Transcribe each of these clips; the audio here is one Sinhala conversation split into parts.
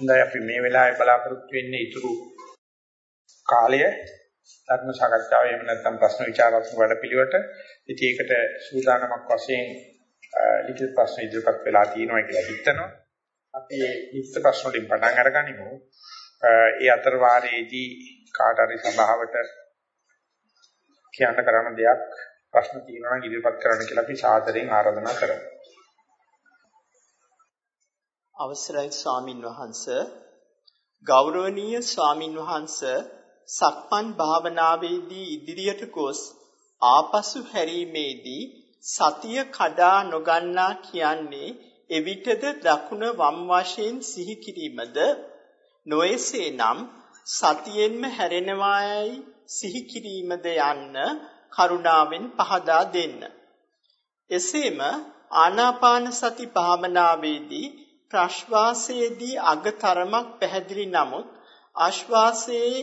හොඳයි අපි මේ වෙලාවේ බලාපොරොත්තු වෙන්නේ ඊතුරු කාලය ධර්ම සාකච්ඡාව එහෙම නැත්නම් ප්‍රශ්න විචාරාත්මක වැඩපිළිවෙලට ඉතින් ඒකට සූදානමක් වශයෙන් ලිඛිත ප්‍රශ්න ඉදිරිපත් වෙලා තියෙනවා කියලා හිතනවා. අපි මේ ලිඛිත ප්‍රශ්න වලින් පටන් අරගනිමු. ඒ අතර වාරයේදී කාට හරි සභාවට කියන්න කරන දෙයක් ප්‍රශ්න තියෙනවා නම් ඉදිරිපත් කරන්න කියලා අපි සාදරයෙන් ආරාධනා කරමු. අවසරයි ස්වාමින් වහන්ස ගෞරවනීය ස්වාමින් වහන්ස සක්මන් භාවනාවේදී ඉදිරියට ගොස් ආපසු හැරීමේදී සතිය කඩා නොගන්නා කියන්නේ එවිටද දකුණ වම් වශයෙන් සිහි කිරීමද නොයසේනම් සතියෙන්ම හැරෙනවායයි සිහි කිරීමද යන්න කරුණාවෙන් පහදා දෙන්න. එසේම ආනාපාන සති භාවනාවේදී ප්‍රශ්වාසයේදී අගතරමක් පැහැදිලි නමුත් ආශ්වාසයේ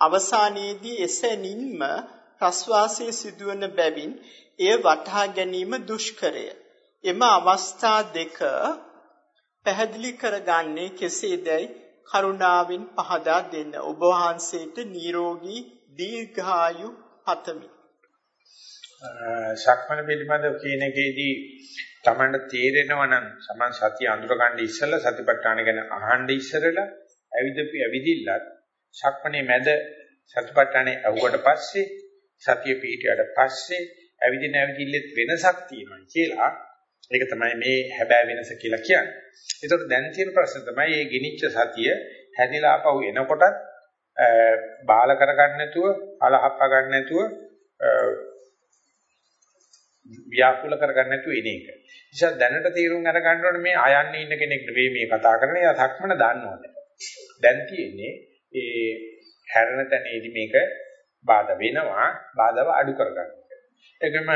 අවසානයේදී එසැනින්ම ප්‍රශ්වාසයේ සිදුවන බැවින් එය වටහා ගැනීම දුෂ්කරය. එම අවස්ථා දෙක පැහැදිලි කරගන්නේ කෙසේදයි කරුණාවෙන් පහදා දෙන්න. ඔබ වහන්සේට නිරෝගී දීර්ඝායු පතමි. සක්මණ පිළිබඳව කියන එකේදී Tamanට තේරෙනවා නම් සමන් සතිය අඳුර ගන්න ඉස්සෙල්ලා සතිපට්ඨාන ගැන අහන්න ඉස්සරලා ඇවිදපි ඇවිදිල්ලත් සක්මණේ මැද සතිපට්ඨානේ අහුවට පස්සේ සතිය පිහිටියට පස්සේ ඇවිදින ඇවිදිල්ලෙත් වෙනසක් තියෙනවා කියලා ඒක තමයි මේ හැබෑ වෙනස කියලා කියන්නේ. ඒතකොට දැන් තියෙන ප්‍රශ්න තමයි මේ ගිනිච්ච සතිය හැදිලා ආපහු එනකොටත් බාල කරගන්න නැතුව අලහප්ප ගන්න නැතුව ව්‍යාකූල කරගන්න නැතුව එන එක. නිසා දැනට තීරුම් අර ගන්න ඕනේ මේ අයන්නේ ඉන්න කෙනෙක් නෙවෙයි මේ කතා කරන්නේ. එයා සක්මන දන්නවද? දැන් තියෙන්නේ ඒ හැරෙන තැනේදී මේක බාධා වෙනවා. බාධාව අඩු කරගන්න. ඒකම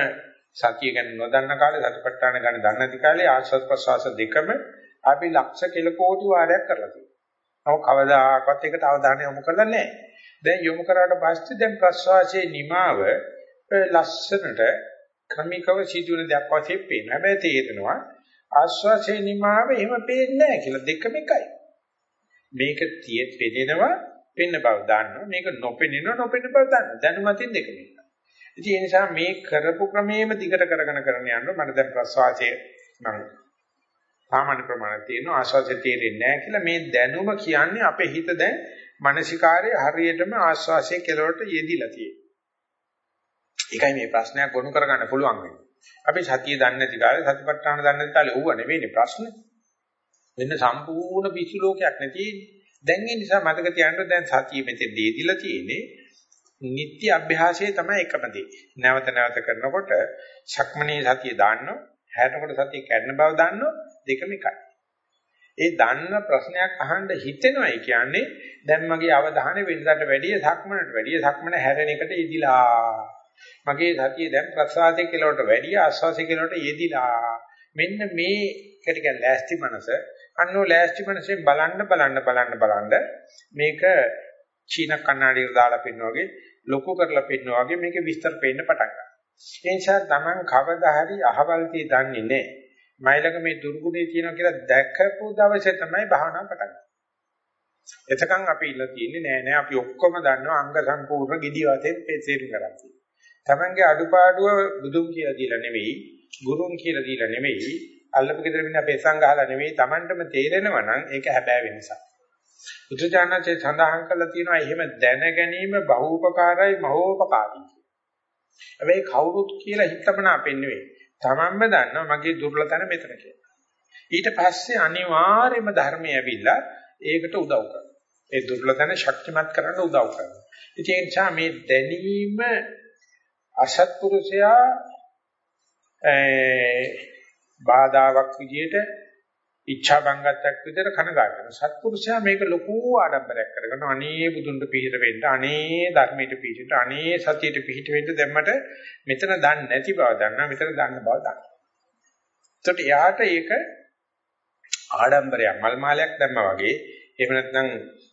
සතිය ගැන නොදන්න කාලේ සතිපට්ඨාන ගැන දන්නේ නැති කාලේ ආස්වාද ප්‍රසවාස දෙකම අපි ලක්ෂ කිල කෝටි වාරයක් කරලා තියෙනවා. නමුත් කවදාකවත් ඒකට අවධානය යොමු කරලා නැහැ. දැන් යොමු කරාට පස්සේ දැන් ප්‍රසවාසයේ නිමාව ලස්සනට ක්‍රමිකව සිදුවෙන දෙයක් වශයෙන් පේනවා. හැබැයි තේරෙනවා ආස්වාසේ නිමාව එහෙම පේන්නේ නැහැ කියලා දෙකම එකයි. මේක තියෙත් පෙදෙනවා පෙන්න බව දන්නවා. මේක නොපෙනෙනවා නොපෙනෙන බව දන්නවා. දැනුමකින් දෙකම එකයි. ඉතින් ඒ නිසා මේ කරපු ක්‍රමයේම දිගට කරගෙන කරගෙන යනවා. මට දැන් ප්‍රසවාසයේ නම් සාමාන්‍ය ප්‍රමාණයක් තියෙනවා ආස්වාදයේ තේරෙන්නේ නැහැ කියලා මේ දැනුම කියන්නේ අපේ හිත දැන් මානසිකාරයේ හරියටම ආස්වාසයේ කෙලවරට යෙදිලා තියෙනවා. ඒකයි මේ ප්‍රශ්නයක් ගොනු කරගන්න පුළුවන් වෙන්නේ. අපි සතිය දන්නේ නැති කාලේ සතිපට්ඨාන දන්නේ නැති කාලේ ඌව නෙවෙයිනේ ප්‍රශ්නේ. වෙන සම්පූර්ණ පිස්සු ලෝකයක් නැතිනේ. දැන් ඒ නිසා මතක තියාගන්න දැන් සතිය මෙතෙන් දීදිලා තියෙන්නේ නිත්‍ය අභ්‍යාසයේ තමයි එකම දේ. නැවත නැවත කරනකොට ශක්මණේ සතිය දාන්නෝ, හැටකොට සතිය කැඩෙන බව දාන්නෝ දෙකම එකයි. ඒ දන්න ප්‍රශ්නයක් අහන්න හිතෙනවයි කියන්නේ දැන් මගේ අවධානය වෙනදාට වැඩිය සක්මනට වැඩිය සක්මන හැරෙන එකට ඉදිලා මගේ සතිය දැන් ප්‍රසආතේ කියලාට වැඩි ආස්වාසේ කියලාට යෙදිලා. මෙන්න මේකට කියන ලෑස්ති මනස. අන්නෝ ලෑස්ති මනසෙන් බලන්න බලන්න බලන්න බලන්න මේක චීන කන්නඩියට දාලා පෙන්නවා වගේ ලොකු කරලා පෙන්නවා වගේ මේක විස්තර පෙන්න පටන් ගන්නවා. ඒ නිසා Taman කවදා හරි අහවල්ටි දන්නේ නැහැ. මයිලක මේ දුර්ගුණේ තියෙනවා කියලා දැකපු දවසේ තමයි භාවනාව පටන් ගන්නේ. එතකන් අපි ඉල්ල තියෙන්නේ නෑ නෑ. අපි ඔක්කොම දන්නවා අංග සම්පූර්ණ gidi වශයෙන් තේරුම් ගන්න තියෙනවා තමන්ගේ අඩුපාඩුව බුදුන් කියලා දීලා නෙවෙයි, ගුරුන් කියලා දීලා නෙවෙයි, අල්ලපු ගෙදර ඉන්න අපේ සංඝහලා නෙවෙයි, Tamanටම තේරෙනවා නම් ඒක හැබෑ වෙනසක්. බුදුචානන්සේ සඳහන් කළා තියෙනවා එහෙම දැන ගැනීම බහූපකාරයි මහෝපකාරී කියලා. හැබැයි කවුරුත් කියලා හිතමනා පෙන්වෙන්නේ. Tamanම දන්නවා මගේ දුර්ලතන මෙතන කියලා. ඊට පස්සේ අනිවාර්යයෙන්ම ධර්මය ඇවිල්ලා ඒකට උදව් කරනවා. ඒ දුර්ලතන ශක්තිමත් කරන්න උදව් කරනවා. ඉතින් ඒ නිසා මේ දැනීම අසත්පුරුෂයා ඒ බාධාවක් විදියට ඉච්ඡා බංගත්තක් විදියට කනගාටු වෙනවා. සත්පුරුෂයා මේක ලොකු ආඩම්බරයක් කරගෙන අනේ බුදුන්ට පිහිට වෙන්න, අනේ ධර්මයට පිහිට, අනේ සතියට පිහිට වෙන්න දැම්මට මෙතන දන්නේ නැති බව දන්නා, මෙතන දන්න බව දන්නා. ඒකට එයාට ඒක ආඩම්බරයක්, මල් මාලයක් දැම්මා වගේ, එහෙම නැත්නම්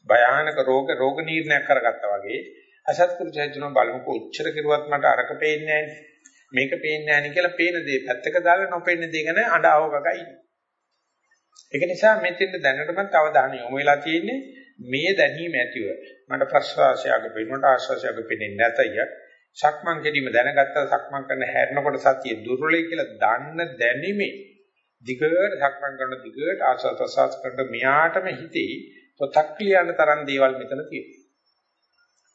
භයානක රෝග රෝග නිర్ణයක් කරගත්තා වගේ අසත්පුරුෂය කියන බලමුකෝ. උච්චර කෙරුවත් මට අරක පේන්නේ මේක පේන්නේ නැහැ කියලා පේන දේ. පැත්තක දාලා නොපෙන්න දේ ගැන අඬාව ගගයි. ඒක නිසා මෙතෙන් දැනටමත් අවධානය යොමු වෙලා තියෙන්නේ මේ දැනීම ඇතිව. මට ප්‍රශ්වාසයක වෙනකොට ආශ්වාසයක පෙනෙන්නේ නැතය. සක්මන් කිරීම දැනගත්තා. සක්මන් කරන හැරෙනකොට සතිය දුර්වලයි කියලා දන්න දැනීමේ. දිගට සක්මන් කරන දිගට ආශ්වාස ප්‍රශ්වාස කරන මෙයාටම හිතේ පොතක් ලියන්න තරම් දේවල් මෙතන තියෙනවා.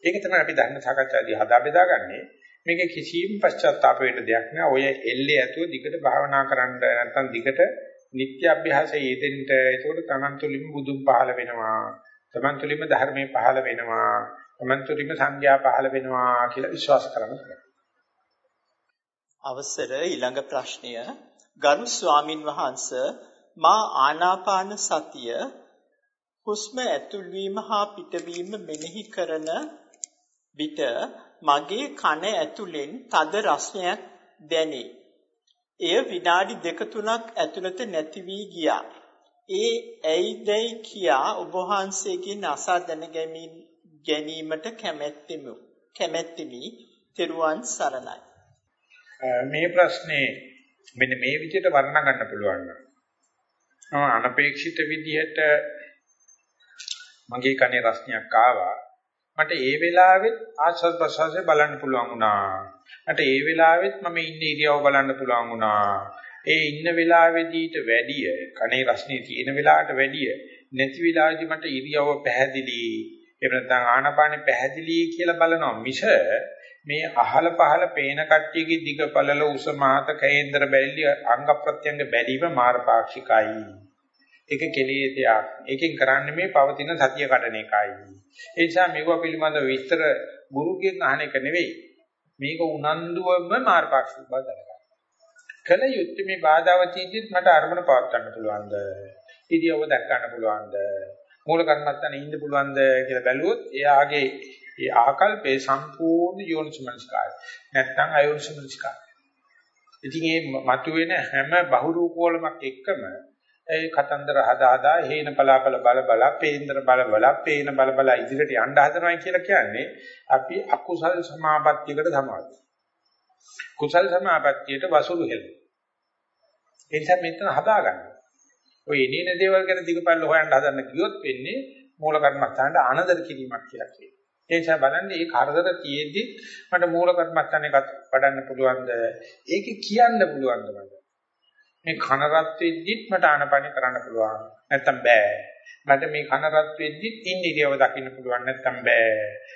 ඒක තමයි අපි ධර්ම සාකච්ඡාදී හදා බෙදාගන්නේ. මේක කිසිම පශ්චාත්තාප වෙන්න දෙයක් නෑ. ඔය එල්ලේ ඇතුව දිගට භාවනා කරන්න නැත්නම් දිගට නිත්‍ය අභ්‍යාසයේ යෙදෙන්න. ඒකෝට තමන් තුළින්ම බුදුන් පහළ වෙනවා. තමන් තුළින්ම ධර්මයේ පහළ වෙනවා. තමන් තුළින්ම සංඥා පහළ වෙනවා කියලා විශ්වාස කරන්න අවසර ඊළඟ ප්‍රශ්නය ගරු ස්වාමින් වහන්සේ මා ආනාපාන සතිය හුස්ම ඇතුල් වීම හා පිටවීම මෙනෙහි කරන විට මගේ කන ඇතුලෙන් තද රසයක් දැනේ. එය විනාඩි දෙක තුනක් ඇතුළත නැති වී ගියා. ඒ ඇයිදයි කියා ඔබ වහන්සේගෙන් අසා දැන ගැනීමට කැමැත්තෙමු. කැමැත්තෙමි. තෙරුවන් සරණයි. මේ ප්‍රශ්නේ මෙන්න මේ විදිහට වර්ණනා ගන්න පුළුවන්. අනපේක්ෂිත විදිහට මගේ කනේ රස්නියක් ආවා. මට ඒ වෙලාවෙත් ආස්වාද ප්‍රසවාසය බලන්න පුළුවන් වුණා. මට ඒ වෙලාවෙත් මම ඉන්නේ ඉරියව් බලන්න පුළුවන් වුණා. ඒ ඉන්න වෙලාවෙදීට වැඩිය කනේ රස්නේ තියෙන වෙලාවට වැඩිය නැති වෙලාවේදී මට ඉරියව් පැහැදිලි. එහෙම නැත්නම් ආනපානෙ පැහැදිලි කියලා බලනවා මිස මේ අහල පහල පේන කට්ටියගේ දිග පළල උස මහත කේන්දර බැල්ලිය අංග ප්‍රත්‍යංග බැලීම මාර්ගපාක්ෂිකයි. ඒක කෙලෙසයක්. ඒකෙන් කරන්නේ මේ පවතින සතිය කඩන එකයි. ඒ නිසා මේව පිළිබඳව විස්තර ගුරුගෙන් අහන එක නෙවෙයි. මේක උනන්දුවම මාර්ගපාක්ෂික බව දැනගන්න. කල යුත්තේ මේ බාධාව චීජිත් මට අරමුණ පවත් ගන්න පුළුවන්ද? ඉදියව දැක් ගන්න පුළුවන්ද? මූල කර්මත්තන ඉන්න පුළුවන්ද කියලා බැලුවොත් එයාගේ ඒ ආකල්පේ සම්පූර්ණ යෝනිසමනස්කාරය. නැත්තම් අයෝනිසමනස්කාරය. ඉතින් මේ මතුවෙන හැම බහුරූපෝලමක් එක්කම ඒ කතන්දර හදා හදා හේන බලාපල බල බල පේන්දර බල බල පේන බල බල ඉදිරියට යන්න හදනවා කියලා කියන්නේ අපි අකුසල් සමාපත්තියකට සමානයි. කුසල් සමාපත්තියට වසුරු හෙල. ඒ නිසා මෙතන හදා ගන්න. ඔය එනේන දේවල් ගැන දිගපල්ල හොයන්න හදන්න කිව්වොත් වෙන්නේ මූල කර්මස්ථානට අනදර කිරීමක් කියලා කියනවා. ඒ නිසා බලන්න මේ කරදර තියෙද්දි මට මූල කර්මස්ථානේ වඩන්න පුළුවන්ද? ඒකේ කියන්න පුළුවන්ද මට? මේ කන රත් වෙද්දිත් මට ආනපන කරන්න පුළුවන්. නැත්තම් බෑ. මට මේ කන රත් වෙද්දිත් ඉන්න ඉරියව දකින්න පුළුවන් නැත්තම් බෑ.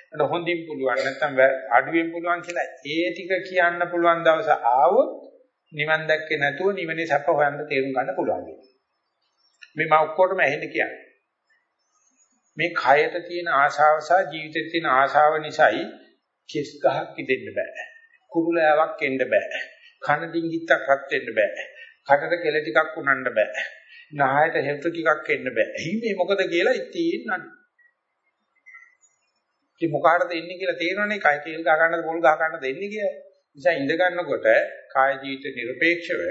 මට හොඳින් පුළුවන් නැත්තම් අඩුවෙන් පුළුවන් කියලා ඒ ටික කියන්න පුළුවන් දවස ආවොත් නිවන් දැක්කේ නැතුව නිවනේ සැප හොයන්න තේරුම් ගන්න පුළුවන්. මේ මම ඔක්කොටම ඇහෙන්න කියන්නේ. මේ කයට තියෙන ආශාව සහ ජීවිතේ තියෙන ආශාව නිසායි කිස් ගහක් ඉදෙන්න බෑ. කුරුලෑවක් එන්න බෑ. කන ඩිංගිත්තක් රත් වෙන්න බෑ. කටට කෙල ටිකක් උනන්න බෑ. නහයට හෙල්තු ටිකක් එන්න බෑ. එහිමේ මොකද කියලා ඉතින් නඩු. ඉතින් මොකාටද එන්නේ කියලා තේරෙන්නේ කය කෙල් ගා ගන්නද පොල් ගා ගන්නද එන්නේ කියලා. නිසා ඉඳ ගන්නකොට කාය ජීවිත নিরপেক্ষව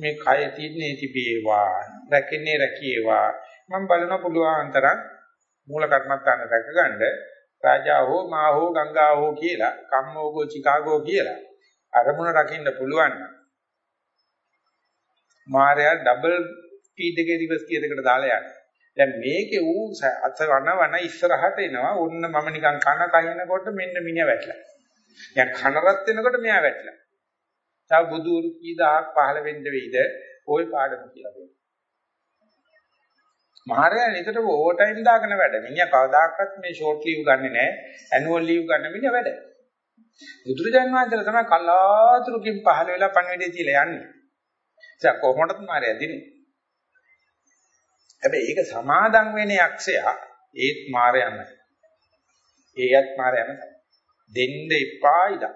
මේ කය තින්නේ තිබේවා, රැකෙන්නේ රැකේවා. මම බලන පුළුවන් තරම් මූල කර්මත්තාන රැකගන්න රාජා හෝ මා හෝ ගංගා හෝ කියලා කම්මෝගෝ චිකාගෝ කියලා අරමුණ රකින්න පුළුවන් නම් මාර්යා ඩබල් ස්පීඩ් එකේ රිවර්ස් ගියර් එකට දාලා යනවා. දැන් මේකේ ඌ අත වනවන ඉස්සරහට එනවා. ඔන්න මම නිකන් කන කහිනකොට මෙන්න මිනිහා වැටලා. දැන් කන රත් වෙනකොට මෙයා වැටලා. තව බුදුරු කී දහක් පහළ වෙන්න වෙයිද? ওই පාඩම කියලා දෙන්න. මාර්යා නිතර ඕවර් ටයිම් දාගෙන වැඩ. මිනිහා කවදාකවත් මේ ෂෝට් ලීව් ගන්නෙ නැහැ. ඇනුවල් ලීව් ගන්න මිනිහා වැඩ. බුදුරජාන් වහන්සේ තමයි කලාතුරකින් පහළ වෙලා පණිවිඩය තියලා යන්නේ. ඒක කොහොමදත් මාරය දිනේ. හැබැයි ඒක සමාදම් වෙන යක්ෂයා ඒත් මාරයම. ඒයත් මාරයම දෙන්න එපා ඉදා.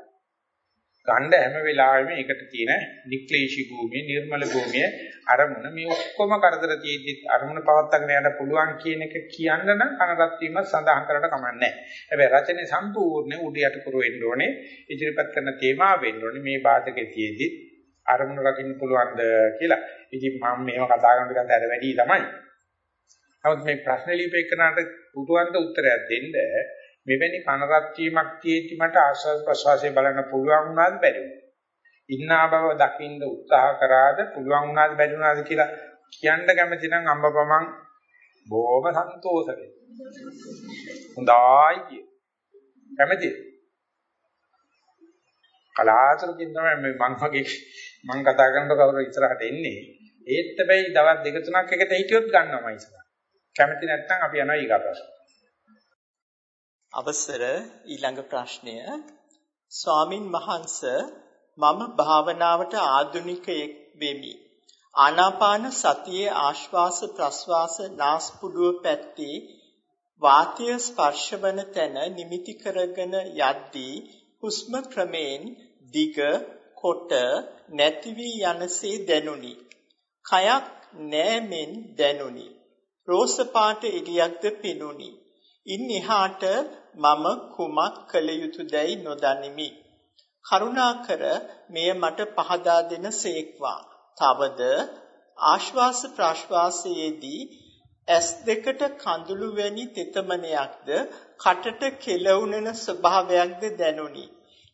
ගණ්ඩ හැම වෙලාවෙම ඒකට තියෙන නික්ලේශී භූමිය, නිර්මල භූමිය අරමුණ මේ ඔක්කොම කරදර තියෙද්දි අරමුණ පවත්වාගෙන යන්න පුළුවන් කියන එක කියන්න නම් කනරත් වීම සඳහන් කරලා කමන්නේ හැබැයි රචනයේ සම්පූර්ණ උඩ යට කර වෙන්න ඕනේ. ඉදිරිපත් කරන තේමා වෙන්න ඕනේ. මේ බාධකේ තියෙද්දි අරමුණ රකින්න පුළුවන්ද කියලා. ඉතින් මම මේව කතා කරන ටිකත් අර වැඩි තමයි. නමුත් මේ ප්‍රශ්න ලියපෙන්නට පුදුවන්ත උත්තරයක් දෙන්න මෙවැනි කනරත් වීමක් තියෙද්දි මට ආස්වාද ප්‍රසවාසය බලන්න පුළුවන් වුණාද බැරි වුණාද? ඉන්නා බව දකින්න උත්සාහ කරාද පුළුවන් වුණාද බැරි වුණාද කියලා කියන්න කැමති නම් අම්බපමන් බොහොම සන්තෝෂ වෙයි. හොඳයි කිය. කැමතිද? කලාතුරකින් තමයි මේ මං වගේ මං කතා කරනකොට කවුරු ඉස්සරහට එන්නේ. ඒත් හැබැයි දවස් දෙක තුනක් එකට හිටියොත් ගන්නවමයි ඉස්සරහ. කැමති නැත්නම් අපි යනවා ඊගා ප්‍රශ්න. අවසර ඊළඟ ප්‍රශ්නය ස්වාමින් වහන්සේ මම භාවනාවට ආධුනිකයෙක් වෙමි. ආනාපාන සතියේ ආශ්වාස ප්‍රශ්වාස නාස්පුඩුව පැත්තේ වාතය ස්පර්ශවන තැන නිමිති කරගෙන යද්දී හුස්ම ක්‍රමයෙන් දිග කොට නැති වී යනසේ දැනුනි. කයක් නෑමෙන් දැනුනි. රෝස පාට එළියක්ද පෙනුනි. ඉන් එහාට මම කුමක් කළ යුතුදැයි නොදනිමි. කරුණාකර මෙය මට පහදා දෙන සේක්වා. තවද ආශ්වාස ප්‍රාශ්වාසයේදී ඇස් දෙකට කඳුළු වැනි තෙතමනයක්ද කටට කෙලවුනන ස්වභාවයක්ද දැනුනි.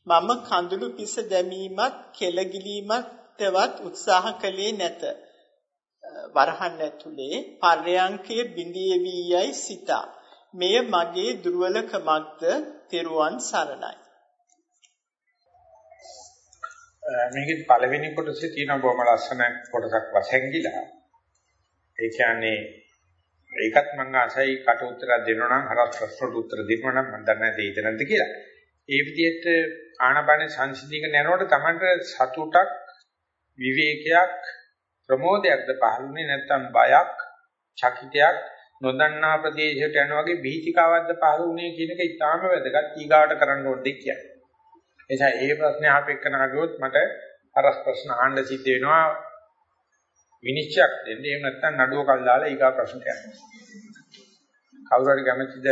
මම කඳුළු පිස දැමීමත් කෙලගිලීමත් තවත් උත්සාහ කළේ නැත. වරහන් ඇතුලේ පර්යංකයේ බිඳී වී යයි සිතා. මෙය මගේ දුර්වලකමක්ද තෙරුවන් සරණයි. මේකේ පළවෙනි කොටසේ තියෙන බොහොම ලස්සන කොටසක් වසැංගිලා. ඒ කියන්නේ ඒකත් මම ආසයි කට උත්තර දෙනවා නම් හරස් ප්‍රශ්නට උත්තර දෙනවා නම් මම දන්නේ නැහැ දෙයිද නැද්ද කියලා. ඒ විදිහට ආනපාන සංසිඳීක යනකොට තමයි සතුටක් විවේකයක් ප්‍රමෝදයක්ද පහළුනේ නැත්නම් බයක් චකිතයක් නොදන්නා ප්‍රදේශයට යන වගේ බීතිකාවක්ද පහළුනේ කියන එක ඉතාම වැදගත් ඊගාවට කරන්න ඕනේ කියන්නේ. එනිසා ඒ ප්‍රශ්නේ ආපෙන්න ගියොත් මට හරස් ප්‍රශ්න අහන්න සිද්ධ වෙනවා විනිශ්චයක් දෙන්න. එහෙම නැත්නම් නඩුව කල් දාලා ඊගා ප්‍රශ්නට යනවා. කවුරු හරි කැමතිද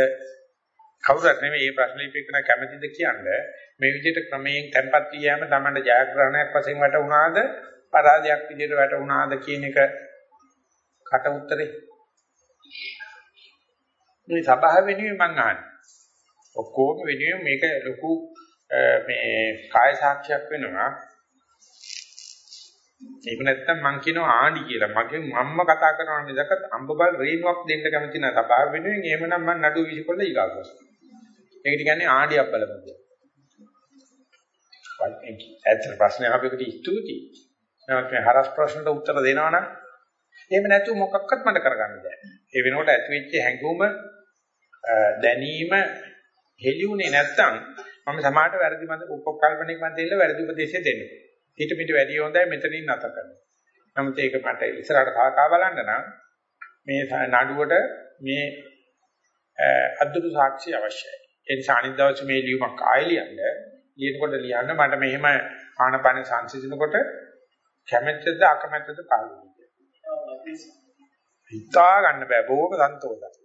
කවුරුත් නෙමෙයි මේ ප්‍රශ්නේ ඉපෙන්න කැමතිද කියන්නේ මේ විදිහට ක්‍රමයෙන් tempat වියෑම තමයි ජයග්‍රහණයක් වශයෙන් වැටුණාද පරාජයක් විදිහට වැටුණාද කියන එක කට උත්තරේ මේ සභාව වෙනුවෙන් මම අහන්නේ ඔක්කොම වෙනුවෙන් මේක ලොකු මේ කාය සාක්ෂියක් වෙනවා ඒක නැත්තම් මං කියනවා ආණ්ඩි කියලා. මගේ මම්ම කතා කරනවා මිසක අම්බබල් රේණුවක් දෙන්න කැමති නැහැ. සභාව වෙනුවෙන් එහෙමනම් මං නඩුව විසිකොල්ල ඊගාවස්. ඒකට කියන්නේ ආණ්ඩියක් බලමු කියලා. ඇත්තට ප්‍රශ්නේ අපිට ස්තුතියි. නමුත් මේ හරස් ප්‍රශ්නට උත්තර දෙනවනම් එහෙම නැතුව මොකක්වත් මට කරගන්න බෑ. ඒ වෙනකොට ඇතිවෙච්ච හැඟුම දැනීම හෙලිුනේ නැත්තම් මම සමාහට වැරදි මත උපකල්පනයක් මත දෙන්න වැරදි උපදේශය දෙන්න. ඊට පිට වැඩි හොඳයි මෙතනින් නැත කරන්න. නමුත් ඒක මට ඉස්සරහට කාකා බලන්න නම් මේ නඩුවට මේ අද්දුරු සාක්ෂි අවශ්‍යයි. ඒ නිසා අනිත් දවසේ මේ ලියුමක් ආයෙ ලියන්න ලියනකොට ලියන්න මට මෙහෙම ආනපන සංසිඳනකොට කැමැත්තද අකමැත්තද පාළුයි. හිතා ගන්න බෑ බොහොම සන්තෝෂයි.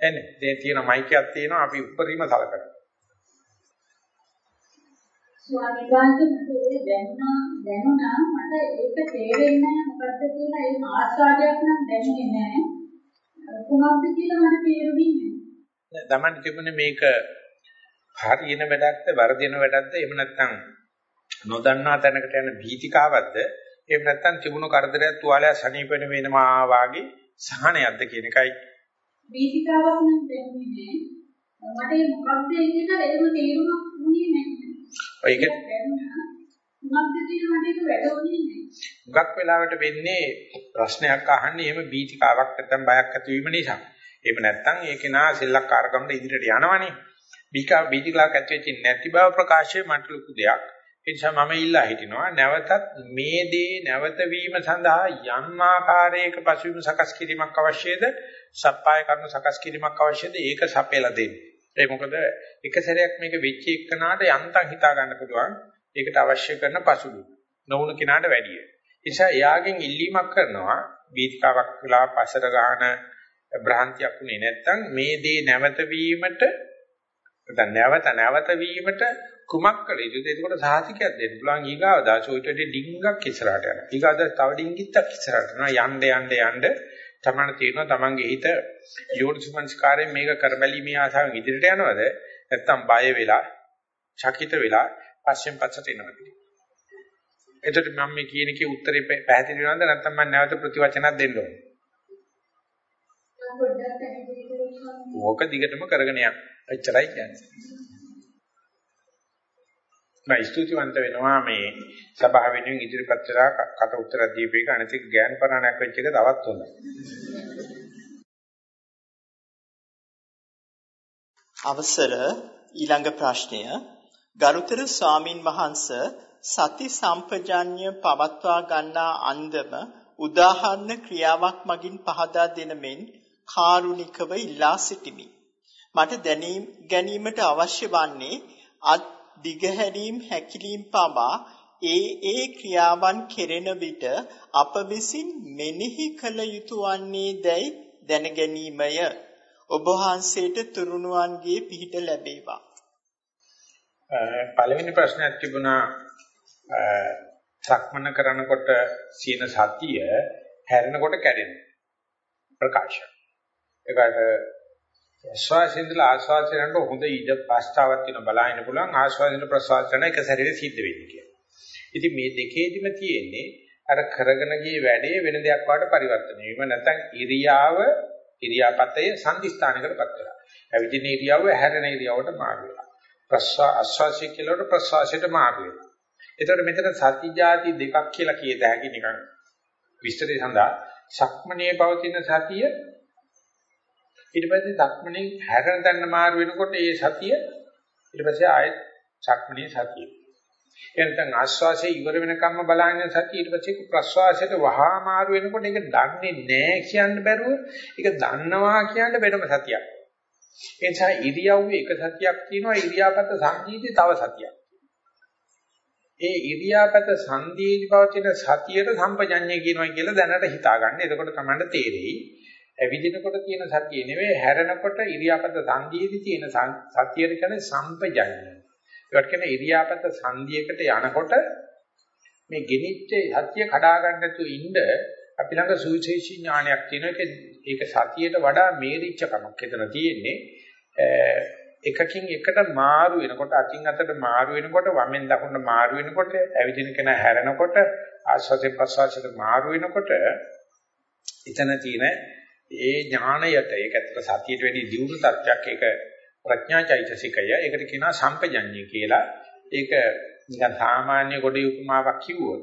එන්නේ දැන් තියෙන මයික් එකක් තියෙනවා අපි උඩරිම සලකනවා. ස්වාමීන් වහන්සේ දැනුණා දැනුණා මට ඒක තේරෙන්නේ නැහැ මොකද්ද කියලා ඒ ආස්වාදයක් නම් දැනෙන්නේ නැහැ. කොහොමද කියලා මට තේරුන්නේ නැහැ. තමන් තිබුණේ මේක හරියන වැඩක්ද වර්ධින වැඩක්ද එහෙම නැත්නම් නොදන්නා තැනකට යන භීතිකාවක්ද එහෙම නැත්නම් තිබුණු කරදරයක් තුවාලයක් සනීප වෙන වෙනවා වාගේ සහනයක්ද කියන එකයි භීතිකාවක් නම් දැනෙන්නේ නැහැ. මට මොකක්ද කියලා එහෙම තේරුමක් වුණේ නැහැ. ඒක හුඟක් වෙලාවට වෙන්නේ ප්‍රශ්නයක් අහන්නේ එහෙම බීතිකාවක් නැත්නම් බයක් ඇති වීම නිසා. එහෙම නැත්නම් ඒක නා සෙල්ලක්කාරකමට ඉදිරියට යනවනේ. බීකා බීතිකාවක් ඇති වෙච්ච නැති බව ප්‍රකාශය මට ලොකු දෙයක්. ඒ නිසා මම ඉල්ලා හිටිනවා නැවතත් මේ දේ නැවත වීම සඳහා යම් ආකාරයක පසුබිම සකස් කිරීමක් අවශ්‍යද? සප්පාය කරන සකස් කිරීමක් අවශ්‍යද? ඒක සපයලා දෙන්න. ඒ මොකද එක සැරයක් මේක වෙච්ච එකනට යන්තම් හිතා ගන්න පුළුවන්. ඒකට අවශ්‍ය කරන පසුබිම. නොවුන කෙනාට වැඩිය. නිසා එයාගෙන් ඉල්ලීමක් කරනවා බීතිකාවක් වෙලා පසර ගන්න බ්‍රහන්තියක් උනේ නැත්තම් මේ දේ නැවත වීමට නැත්නම් නැවත නැවත වීමට කුමක් කළ යුතුද? එතකොට සාහිතිකයක් දෙන්න පුළුවන් ඊගාව දාසෝයිට ඩිංගක් ඉස්සරහට යනවා. ඊගාව තව ඩිංගිත්තක් ඉස්සරහට යනවා. යන්න යන්න යන්න තමන්න තියෙනවා තමන්ගේ හිත යෝනිසමංස්කාරයෙන් මේක කරබැලීමේ ආසාවෙන් ඉදිරියට යනවද නැත්නම් බය වෙලා චකිත වෙලා පස්සෙන් පස්සට එනවද එතකොට මම මේ කියන එකේ උත්තරේ පැහැදිලි වෙනවද නැත්නම් මම නැවත ප්‍රතිවචනයක් දෙන්න ඕනේ? ඕක දිගටම කරගෙන යන්න. එච්චරයි කියන්නේ. මම ස්තුතිවන්ත වෙනවා මේ සභාව වෙනුවෙන් ඉදිරිපත් වෙලා කට උත්තර දීපේක අනිතික ගෑන් පරණක් වෙච්ච එක තවත් හොඳයි. අවසර ඊළඟ ප්‍රශ්නය ගරුතර ස්වාමින් වහන්ස සති සම්පජාඤ්‍ය පවත්වා ගන්නා අන්දම උදාහරණ ක්‍රියාවක් මගින් පහදා දෙනමෙන් කාරුණිකව ඉල්ලා සිටිමි. මට දැනීම ගැනීමට අවශ්‍ය වන්නේ අත් දිගහැරීම් හැකිලීම් පවා ඒ ඒ ක්‍රියාවන් කෙරෙන විට අප විසින් මෙනෙහි කළ යුතු වන්නේ දැයි දැන ගැනීමය. ඔබ වහන්සේට තුරුණුවන්ගේ පිහිට ලැබේවා. පළවෙනි ප්‍රශ්නයක් තිබුණා සක්මන කරනකොට සීන සතිය හැරෙනකොට කැඩෙන ප්‍රකාශ. ඒකට ආශ්වාසයෙන්දලා ආශ්වාසයෙන්ට හොඳ ඉඩ පස්තාවක් තියෙන බලහින්න පුළුවන් ආශ්වාසයෙන් ප්‍රශ්වාසයෙන් එක සැරේ සිද්ධ වෙන්නේ කියලා. ඉතින් මේ දෙකේදිම තියෙන්නේ අර කරගෙන ගිය වැඩේ වෙන දෙයක් වාට පරිවර්තනය වීම නැත්නම් ඉරියාව ඉරියාපතය සංදිස්ථානයකටපත් වෙනවා. ඇවිදින ඉරියාව හැරෙන ඉරියාවට මාරු වෙනවා. ප්‍රශ්වා ආශ්වාසය කියලාට ප්‍රශ්වාසයට මාරු වෙනවා. එතකොට මෙතන සති જાති දෙකක් කියලා කියද හැකි නිකන් විස්තරය සඳහා සක්මනේ පවතින සතිය ඊට පස්සේ සක්මනේ හැරෙන තැන මාරු වෙනකොට ඒ සතිය ඊට පස්සේ ආයෙත් සක්මනේ සතිය. එනතන් ආශ්වාසයේ ඉවර වෙනකම්ම බලන්නේ සතිය ඊට පස්සේ ප්‍රශ්වාසයට වහා මාරු වෙනකොට ඒක දන්නේ නැහැ කියන්න බැරුව ඒක දන්නවා කියන්න වෙනම සතියක්. ඒ නිසා ඉරියව්වේ එක සතියක් තියෙනවා ඉරියාපත සංජීවිතේ තව සතියක්. ඒ ඉරියාපත සංදීති පවතින සතියට සම්පජඤ්ඤය කියනවා කියලා දැනට හිතා ගන්න. එතකොට තමයි තේරෙයි. ඇවිදිනකොට තියෙන සතිය නෙවෙයි හැරෙනකොට ඉරියාපත සංදීති තියෙන සතියට කියන්නේ සම්පජඤ්ඤය. ඒකට කියන්නේ ඉරියාපත සංදියකට යනකොට මේ ගෙනිච්ච සතිය කඩා ගන්න නැතුව ඉන්න අපි ළඟ සුවිශේෂී ඥානයක් තියෙනවා. ඒක සතියට වඩා මේරිච්ච කමක් එතන තියෙන්නේ. එකකින් එකට මාරු වෙනකොට අතින් අතට මාරු වෙනකොට වමෙන් දකුණට මාරු වෙනකොට ඇවිදින කෙනා හැරෙනකොට ආස්වාදේ ප්‍රසවාසයට මාරු වෙනකොට එතන තියෙන ඒ ඥාණයට ඒක ඇත්තට සතියට වැඩි දියුණු තත්ත්වයක් ඒක ප්‍රඥාචෛතසිකය ඒකට කියනවා සම්පජඤ්ඤය කියලා ඒක නිකන් සාමාන්‍ය කොට උපමාවක් කිව්වොත්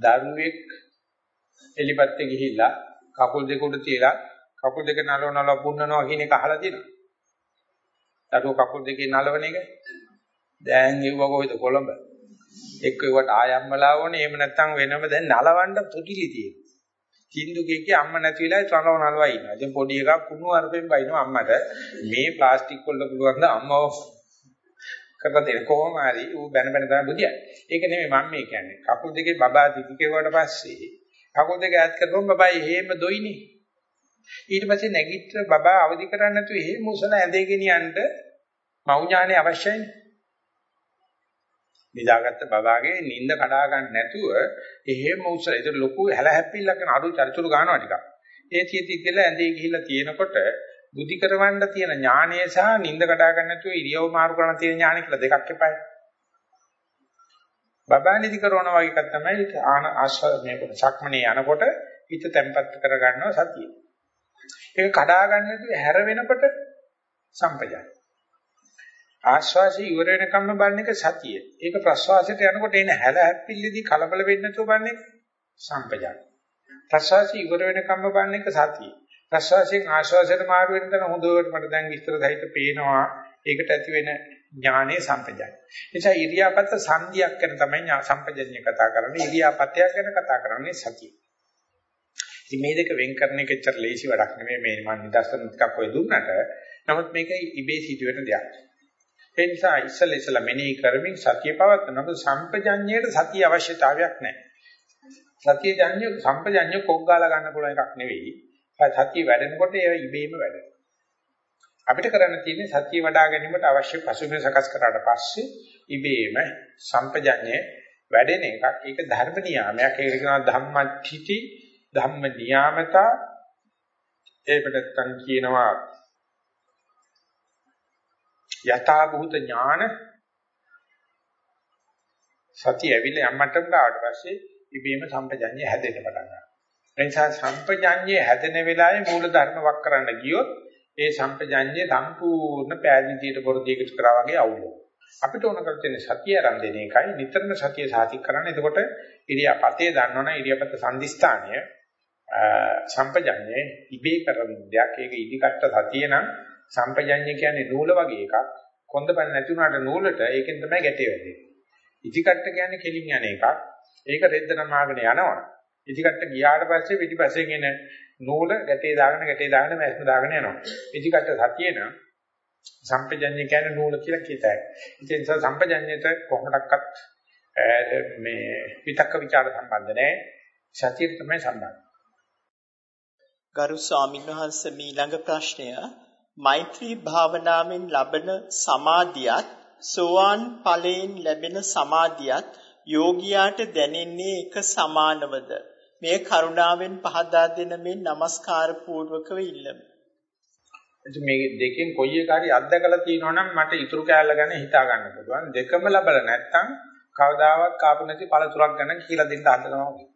දරුවෙක් එලිපත්තේ ගිහිල්ලා කකුල් දෙක උඩ තියලා කකුල් දෙක නලව නලව පුන්නනවා කියන එක අහලා තියෙනවා දරුවෝ කකුල් දෙකේ නලවන එක. දැන් ඒව කොහෙද කොළඹ. එක්ක ඒවට ආයම්මලා ඕනේ. එහෙම නැත්නම් වෙනම දැන් නලවන්න පුටිලි තියෙනවා. කින්දුකේකේ අම්ම නැති වෙලාවේ තරව නලවා ඉන්නවා. ඉතින් පොඩි එකක් කුණු අරපෙන් බයිනවා අම්මට. මේ ප්ලාස්ටික් වල පුළුවන් ද අම්මව කරලා දෙන්න කොහොම හරි ඌ බැන බැන තමයි බුදියන්නේ. ඒක නෙමෙයි මම මේ කියන්නේ. කකුල් දෙකේ බබා දිග කෙරුවට පස්සේ කකුල් දෙක ඈත් කරපුවම බබායි හේම දොයිනේ. ඊට පස්සේ නැගිට්ට බබා අවදි කරන්නේ නැතුව එහෙම මුසල ඇඳගෙන යන්න මෞඥානේ අවශ්‍යයිනේ. නිදාගත්ත බබාගේ නිින්ද කඩා ගන්න නැතුව එහෙම උසල ඒක ලොකු හැල හැප්පිල්ලක් කරන අඩු චරිචුරු ගන්නවා ටිකක්. ඒ තියෙති කියලා ඇඳේ ගිහිල්ලා තියෙනකොට බුද්ධි කරවන්න තියෙන ඥානය සහ නිින්ද කඩා ගන්න නැතුව ඉරියව් මාරු කරන තියෙන ඥානය කියලා දෙකක් එපායි. බබා නිදි කරන වගේ එකක් තමයි ආන ආශ්වාස මේ සක්මනේ යනකොට හිත තැම්පත් කර ගන්නවා සතියේ. ඒක කඩා ගන්න නැතුව හැර වෙනකොට සම්පජාන. ආශ්වාසය ඉවර වෙනකම්ම බලන එක සතිය. ඒක ප්‍රශ්වාසයට යනකොට එන හැල හැප්පිල්ලේදී කලබල වෙන්නේ නැතුව බලන එක සම්පජාන. ප්‍රශ්වාසය ඉවර වෙනකම්ම බලන එක සතිය. ප්‍රශ්වාසයෙන් ආශ්වාසයට මාරු වෙන තැන හොඳට මට දැන් විස්තර සහිත පේනවා. ඒකට ඇති වෙන ඥානයේ සම්පජාන. නිසා ඉරියාපත සංධියක් ගැන තමයි සම්පජඤ්ඤය කතා කරන්නේ. ඉරියාපතයක් ගැන කතා කරන්නේ සතිය. ඉතින් මේ දෙක වෙන් කරන එක ඇත්තට ලේසි වැඩක් නෙමෙයි මේ මම නිදර්ශන ටිකක් ඔය දුන්නට. නමුත් මේක ඉබේ සිදුවෙන දෙයක්. ඒ නිසා ඉස්සල ඉස්සල මෙනෙහි කරමින් සතිය පවත්නකොට සම්පජඤ්ඤයට සතිය අවශ්‍යතාවයක් නැහැ. සතිය ජඤ්ඤ සම්පජඤ්ඤ කොග්ගාලා ගන්න පුළුවන් එකක් නෙවෙයි. සතිය වැඩෙනකොට ඒ ඉබේම වැඩෙනවා. අපිට කරන්න තියෙන්නේ සතිය වඩා ගැනීමට අවශ්‍ය පසුබිම සකස් කරාට පස්සේ ඉබේම සම්පජඤ්ඤය වැඩෙන එකක්. ඒක ධර්ම නියාමයක්. ඒක කියනවා ධම්මච්චිති ධම්ම නියාමතා ඒකට නැත්නම් කියනවා යථා භූත ඥාන සතිය ඇවිල්ලා යම් මට්ටමකට ආවට පස්සේ ඉබේම සම්පජඤ්ඤය හැදෙන්න පටන් ගන්නවා. ඒ නිසා සම්පජඤ්ඤය හැදෙන වෙලාවේ මූල ධර්ම වක් කරන්න ගියොත් ඒ සම්පජඤ්ඤය සම්පූර්ණ පෑදීතියට පොරදීකට කරා වගේ අවුලනවා. අපිට ඕන කර තියෙන සතිය ආරම්භ දෙන එකයි නිතරම සතිය සාතික් කරන්න. එතකොට ඉරියාපතේ දන්නවනේ ඉරියාපත සංදිස්ථානය සම්පජඤ්ඤේ ඉබේ කරන දෙයක්. ඒක ඉදිකට සතිය නම් සම්පජඤ්ඤය කියන්නේ නූල වගේ එකක්. කොන්දපන් නැති වුණාට නූලට ඒකෙන් තමයි ගැටේ වෙන්නේ. ඉදිකට කියන්නේ කෙලින් යන එකක්. ඒක රෙද්ද නමාගෙන යනවා. ඉදිකට ගියාට පස්සේ පිටිපස්සෙන් එන නූල ගැටේ දාගෙන ගැටේ දාගෙන මැස්ම දාගෙන යනවා. ඉදිකට සතිය නම් සම්පජඤ්ඤය කියන්නේ නූල කියලා කියතයි. ඒ නිසා සම්පජඤ්ඤයට කොහොමඩක්වත් මේ විතක්ක ਵਿਚාර සම්බන්ධ නැහැ. සතියට තමයි සම්බන්ධ. ගරු ස්වාමීන් වහන්සේ ඊළඟ ප්‍රශ්නය මෛත්‍රී භාවනාවෙන් ලබන සමාධියත් සෝවාන් ඵලයෙන් ලැබෙන සමාධියත් යෝගියාට දැනෙන්නේ එක සමානවද? මේ කරුණාවෙන් පහදා දෙන මේ নমස්කාර පූර්වකව ඉල්ලමි. මේ දෙකෙන් කොයි එක හරි අත්දකලා තියෙනවා නම් මට ඉතුරු කෑල්ල ගැන හිතා ගන්න පුළුවන්. දෙකම ලැබලා නැත්නම් කවදාවත් කාපු නැති පළතුරක් ගැන කියලා දෙන්න හදනවා වගේ.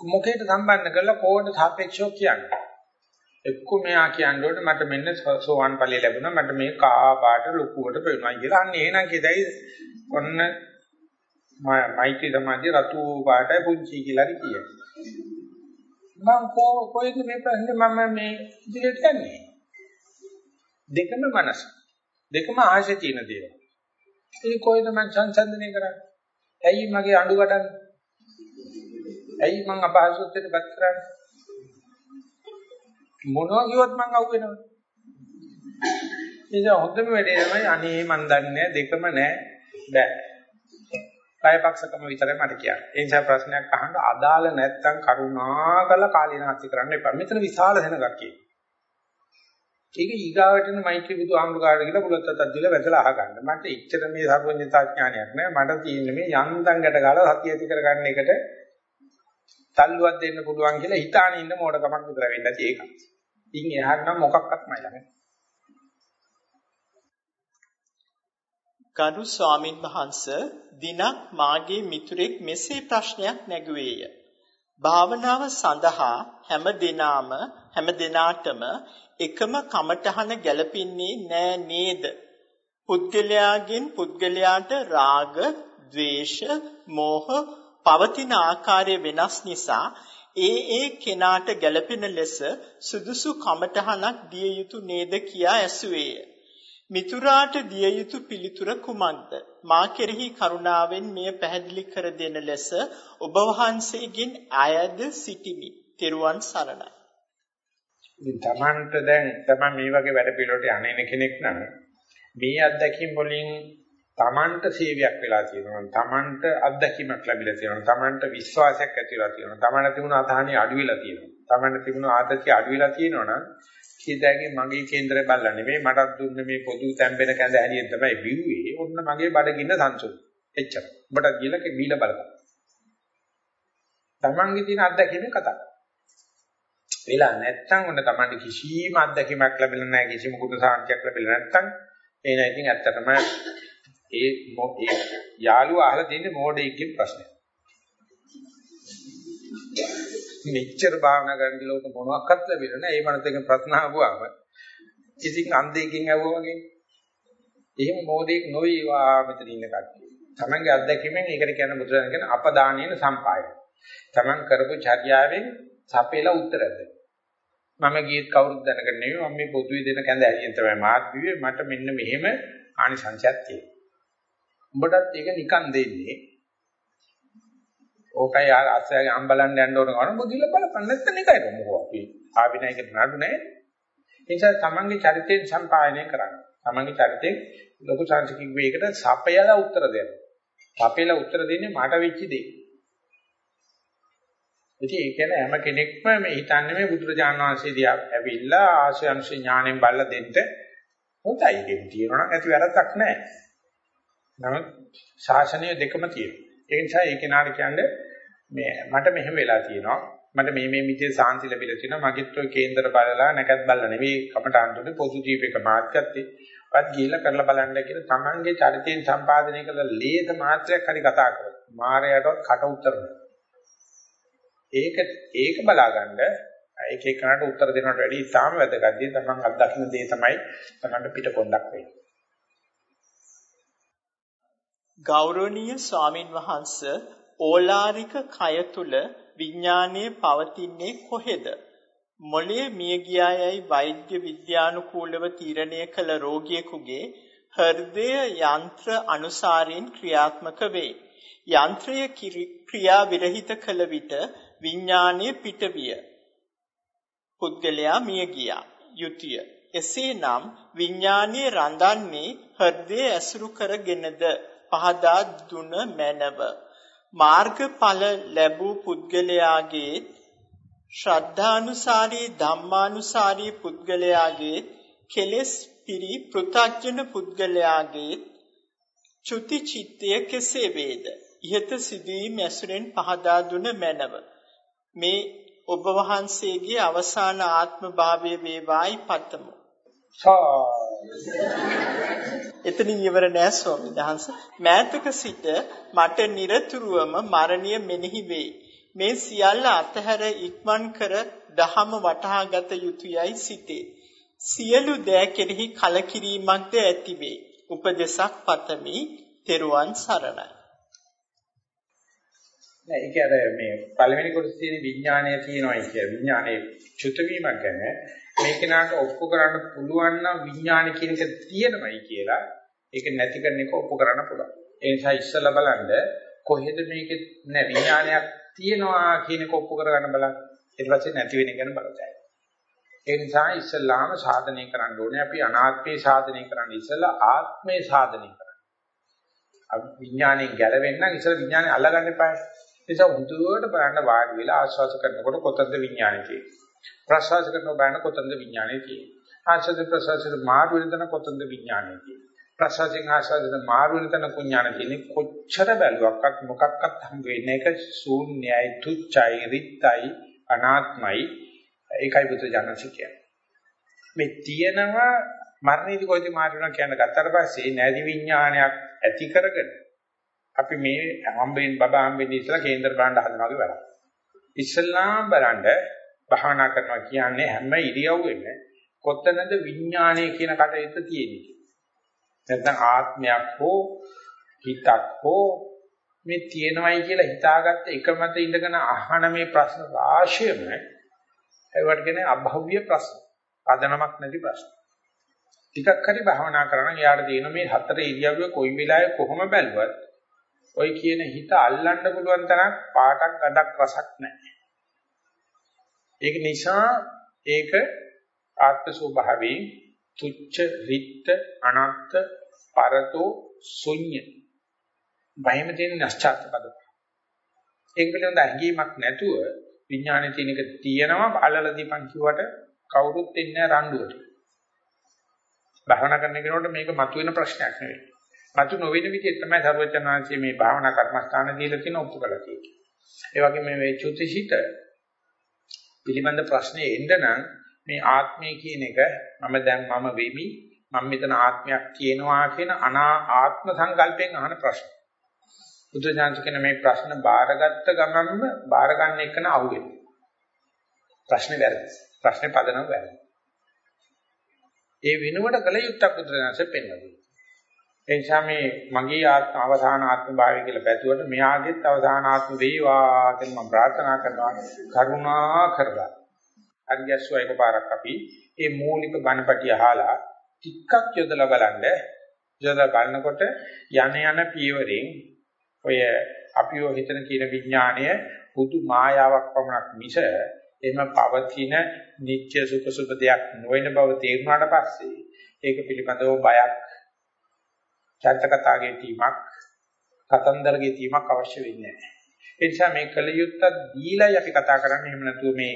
මොකේට සම්බන්ධ කරලා කොහොමද සාපේක්ෂව කියන්නේ? එක්ක මෙයා කියන්නේ මට මෙන්න සෝවන් ඵලය ලැබුණා මට මේ කා පාට ලොකුවට පේනවා කියලා. අන්න එහෙනම් කියදයි ඔන්න මයිටි සමාධිය රතු පාටයි පුංචි කියලා කියයි. මම කොයිද මේ ප්‍රශ්නේ? මම මේ ඉදිරියට යන්නේ. දෙකම මනස. දෙකම ආශය තියෙන දේවල්. ඒ කොයිද මම සංසන්දනය කරන්නේ? ඇයි මගේ අඬු වඩන්නේ? ඇයි මං අපහසුත්වයටපත් කරන්නේ? මොනවා කිව්වත් මං අවු වෙනවා ඉතින් හොඳම වැඩේ තමයි අනේ මන් දන්නේ දෙකම නෑ බෑ කායපක්ෂකම විතරයි මට කියන්නේ. ඒ නිසා ප්‍රශ්නයක් අහන්න අදාළ නැත්නම් කරුණාකර කාලීනාස්ති කරන්න එපා. මෙතන විශාල සෙනගක් කියන. ඒක ඊගාවටන මෛත්‍රී බුදු ආමරකාරට කියලා බුලත් අතක් දීලා වැදලා අහගන්න. මට ඉච්ඡර මේ සර්වඥතා ඥානයක් නෑ. මට තියෙන්නේ මේ යන්තම් ගැට ගාලා සතිය ඇති කරගන්න එකට තල්ලුවක් දෙන්න පුළුවන් කියලා හිතාන ඉන්න මොඩකමක් විතර වෙන්නේ නැති ඒක. ඉතින් එහාට නම් මොකක්වත් මයි ළඟ. ගරු ස්වාමින් වහන්ස දිනක් මාගේ මිතුරෙක් මෙසේ ප්‍රශ්නයක් නැගුවේය. භාවනාව සඳහා හැම දිනාම හැම දිනාටම එකම කමඨහන ගැලපෙන්නේ නෑ නේද? පුද්ගලයාගෙන් පුද්ගලයාට රාග, ద్వේෂ, මෝහ පවතින ආකාරය වෙනස් නිසා ඒ ඒ කෙනාට ගැලපෙන ලෙස සුදුසු කමඨහනක් දිය යුතු නේද කියා ඇසුවේය. මිතුරාට දිය යුතු පිළිතුර කුමක්ද? මා කෙරෙහි කරුණාවෙන් මෙය පැහැදිලි කර දෙන ලෙස ඔබ වහන්සේගෙන් අයද සිටිමි. තෙරුවන් සරණයි. ඉතින් Tamanට දැන් Taman මේ වගේ වැඩ පිළිවෙලට යන්නේ කෙනෙක් නම් මේ අත්දැකීම් වලින් Tamanට සේවයක් වෙලා තියෙනවා. Tamanට අත්දැකීමක් ලැබිලා තියෙනවා. Tamanට විශ්වාසයක් ඇති වෙලා තියෙනවා. Tamanට තිබුණ අසහනිය අඩු වෙලා තියෙනවා. Tamanට තිබුණ ආතතිය අඩු වෙලා තියෙනවා නම් කීයදාගේ මගේ කේන්දරේ බල්ලා නෙමෙයි මටත් දුන්නේ මේ පොදු තැම්බෙන කැඳ ඇලියෙන් තමයි බිව්වේ. ඔන්න මගේ බඩගින්න සංසුන්. එච්චර. ඔබට ගිහලා බීලා බලපන්. තමන්ගේ තියෙන අත්දැකීමේ කතාව. වෙලා නැත්තම් ඔන්න තමන්ට කිසිම අත්දැකීමක් ලැබෙලා නැහැ කිසිම කුණ සාන්තියක් ලැබෙලා නැත්තම් ඒ නෑ ඉතින් ඇත්තටම ඒ ඒ යාළුවා අහලා තියෙන්නේ මෝඩයෙක්ගේ ප්‍රශ්නයක්. මෙච්චර භාවනා කරන ලෝක මොනවාක්වත් ලැබෙන්නේ නැහැ. ඒ මනසෙන් ප්‍රශ්න අහුවාම ඉතින් අන්ධයෙක්ගෙන් ඇහුවා වගේ. එහෙම මොඩේක් නොවේවා මෙතන ඉන්න කට්ටිය. Tamange අත්දැකීමෙන් ඒකට කියන බුදුරජාණන් කියන අපදානේන සම්පාය. Taman කරපු චර්යාවෙන් සපේලා උත්තර දෙන්න. මම ගියත් කවුරුත් දැනගන්නේ නෙවෙයි මම මේ පොදුවේ දෙන කැඳ ඇලියෙන් තමයි මාත් බිව්වේ මට මෙන්න මෙහෙම ආනිසංසයක් තියෙනවා. උඹටත් ඒක නිකන් දෙන්නේ. ඕකයි අස්සයගේ අම්බලන්න යන්න ඕන කන බුදිල බලපන්. නැත්නම් එකයි මොකෝ අපි ආවිනයකට නඩු නැහැ ඒ නිසා තමන්ගේ චරිතයෙන් සම්පායනය කරන්න. තමන්ගේ චරිතයෙන් ලොකු සංස්කෘතික වේකට සපයලා උත්තර දෙන්න. සපයලා උත්තර දෙන්නේ මට වෙච්ච දේ. ඉතින් ඒ කියන්නේ හැම කෙනෙක්ම මේ හිතන්නේ මේ බුදුරජාණන් වහන්සේ දිහා ඇවිල්ලා ආශය අනුශේ ඥාණයෙන් බල්ලා දෙන්න. හොඳයි. කියන තියෙනවා නම් ඇති වැරද්දක් නැහැ නමුත් ශාසනය දෙකම තියෙනවා ඒ නිසා ඒ කෙනාට කියන්නේ මේ මට මෙහෙම වෙලා තියෙනවා. මට මේ මේ විදිහේ සාන්ති ලැබිලා තියෙනවා. මගෙත් ඔය කේන්දර බලලා නැකත් බලලා නෙවෙයි කමට අන්තුනේ පොදු ජීවිතයක මාත් ගත්තේ. වත් ගිහිල්ලා කරලා බලන්න කියලා තමන්ගේ චරිතයෙන් සම්පාදනය කළ ලේද මාත්‍රයක් හරි කතා කරනවා. මායයටවත් කට උත්තර ඒක ඒක බලාගන්න ඒක එක්කනට උත්තර දෙනවට වැඩිය ඉතාම වැදගත්. තමන් අත්දකින්න දේ තමයි තමන්ට පිටකොන්දක් වෙන්නේ. ගෞරවනීය ස්වාමින් වහන්සේ ඕලාරික කය තුල විඥානයේ පවතින්නේ කොහෙද? මොළයේ මිය ගියායයි වෛද්‍ය විද්‍යානුකූලව තීරණය කළ රෝගියෙකුගේ හෘදය යන්ත්‍ර අනුසාරින් ක්‍රියාත්මක වේ. යන්ත්‍රය ක්‍රියා විරහිත කළ විට විඥානය පිටවිය. පුද්ගලයා මිය ගියා. යුතිය. එසේනම් විඥානයේ රඳන්නේ හෘදය ඇසුරු කරගෙනද පහදා දුන මැනව. මාර්ගඵල ලැබූ පුද්ගලයාගේ ශ්‍රද්ධානුසාරී ධම්මානුසාරී පුද්ගලයාගේ කෙලෙස් පිරි පෘථග්ජන පුද්ගලයාගේ චුති චිත්තය කෙසේ වේද? ইহත සිදුවීම් ඇසුරෙන් පහදා දුන මැනව. මේ ඔබ වහන්සේගේ අවසාන ආත්ම භාවය වේවායි පතමු. එතනින් ඉවර නෑ ස්වාමීන් වහන්සේ. මෑතක සිට මට নিরතුරුවම මරණය මෙනෙහි වේ. මේ සියල්ල අතහැර ඉක්මන් කර දහම වටහාගත යුතුයයි සිතේ. සියලු දෑ කෙරෙහි කලකිරීමක්ද ඇතිවේ. උපදේශක් පතමි. තෙරුවන් සරණයි. නෑ ඒක අර මේ පළවෙනි කොටසේ තියෙන විඥානය තියෙනවායි කිය. විඥානයේ චුත වීමක් ගැන මේ කෙනාට ඔප්පු කරන්න පුළුවන් නම් විඥාන කියන එක තියෙනවයි කියලා ඒක නැති කරන එක ඔප්පු කරන්න පුළුවන්. ඒ නිසා ඉස්සලා බලන්න කොහෙද මේකේ නෑ විඥානයක් තියෙනවා කියන එක ඔප්පු කරගන්න බලන්න. ඊට පස්සේ නැති වෙන එක ගැන බලතයි. ඒ නිසා ඉස්සල්ලාම සාධනය කරන්න ඕනේ අපි අනාත්මේ සාධනය කරන්න ඉස්සලා ආත්මේ සාධනය කරන්න. විඥාණයෙන් ගැලවෙන්න නම් ඉස්සලා විඥාණය අල්ලගන්න එපා. ඒ නිසා හුදුවට බලන්න වාඩි වෙලා ආස්වාද කරනකොට කොතනද විඥාණය තියෙන්නේ. ප්‍රසවාස කරනකොට බලන්න කොතනද විඥාණය තියෙන්නේ. ආස්වාද ප්‍රසවාසයේ මාරු වෙන තැන කොතනද විඥාණය තියෙන්නේ. ප්‍රසවාසයෙන් ආස්වාදයෙන් මාරු වෙන තැන කුඥාන තියෙන්නේ කොච්චර බැලුවක්වත් මොකක්වත් හම් වෙන්නේ එක ශූන්‍යයි තුච්චයි රිත්යි අනාත්මයි ඒකයි බුදු ජානසි කියන්නේ. මේ තියෙනවා මරණයේදී කොයිද මාරු වෙනවා කියන ගත්තට පස්සේ නැති විඥානයක් ඇති කරගෙන අපි මේ හම්බෙන් බබා හම්බෙන් ඉස්සලා කේන්දර බලන්න හදනවා වගේ වැඩක්. ඉස්ලාම් බලන්න භාවනා කරනවා කියන්නේ හැම ඉරියව්වෙම කොතනද විඥානය කියන කටයුත්ත තියෙන්නේ. නැත්නම් ආත්මයක් හෝ හිතක් හෝ මේ තියෙනවයි කියලා හිතාගත්ත එක මත ඉඳගෙන අහන මේ ප්‍රශ්න රාශියම ඒවට කියන්නේ අභව්‍ය ප්‍රශ්න. පදනමක් නැති ප්‍රශ්න. ටිකක් හරි භාවනා කරන යාට තියෙන මේ හතර ඉරියව්ව කොයි වෙලාවෙ කොහොම බැලුවත් ඔය කියන හිත අල්ලන්න පුළුවන් තරම් පාටක් ගඩක් රසක් නැහැ. ඒක නිසා ඒක ආත්ම ස්වභාවයෙන් තුච්ච රිත්ත අනත්ත පරතෝ ශුන්‍ය. බයම තියෙන නැස්චාත් පද ඒක පිළිබඳ හැඟීමක් නැතුව විඥානයේ තියෙනක තියෙනවා අල්ලලා දීපන් කිව්වට කවුරුත් ඉන්නේ රණ්ඩුවට. භාවනා කරන කෙනෙකුට මේක මතුවෙන ප්‍රශ්නයක් නෙවෙයි. මතු නොවන විදිහ තමයි සර්වචනාංශයේ මේ භාවනා කර්මස්ථාන දීලා තියෙන ඔප්පු කළා කියන්නේ. ඒ වගේම මේ චුතිසිත පිළිබඳ ප්‍රශ්නේ එන්න නම් මේ ආත්මය කියන එක මම දැන් මම වෙමි මම මෙතන ආත්මයක් කියනවා කියන අනා ආත්ම සංකල්පයෙන් අහන ප්‍රශ්න. බුදුසසුන කියන මේ ප්‍රශ්න බාරගත්ත ගමන්ම බාර ගන්න එකන අහුවෙන්නේ. ප්‍රශ්නේ වැරදි. ප්‍රශ්නේ පදනම වැරදි. ඒ වෙනුවට කල යුත්තක් බුදුසසුන පෙන්නනවා. ඒ නිසා මේ මගේ ආත්ම අවසාන ආත්ම භාවය කියලා බැලුවට මෙයාගෙත් අවසාන ආත්ම වේවා කියලා මම ප්‍රාර්ථනා කරනවා කරුණා කරලා. හරියස්සෝ එකපාරක් අපි මේ මූලික බණපටි අහලා ටිකක් යොදලා බලන්න යොදලා බලනකොට යන යන පියවරෙන් ඔය අපිව හිතන කියන විඥාණය පුදු මායාවක් පමණක් මිස එහෙම පවතින නිත්‍ය සුඛ සුභ දෙයක් නොවන බව තේරුණාට පස්සේ ඒක පිළිබඳව බයක් චරිත කතාවේ තීමක් කතන්දරගේ තීමක් අවශ්‍ය වෙන්නේ නැහැ. ඒ නිසා මේ කලියුත්ත දීලායි අපි කතා කරන්නේ එහෙම නැතුව මේ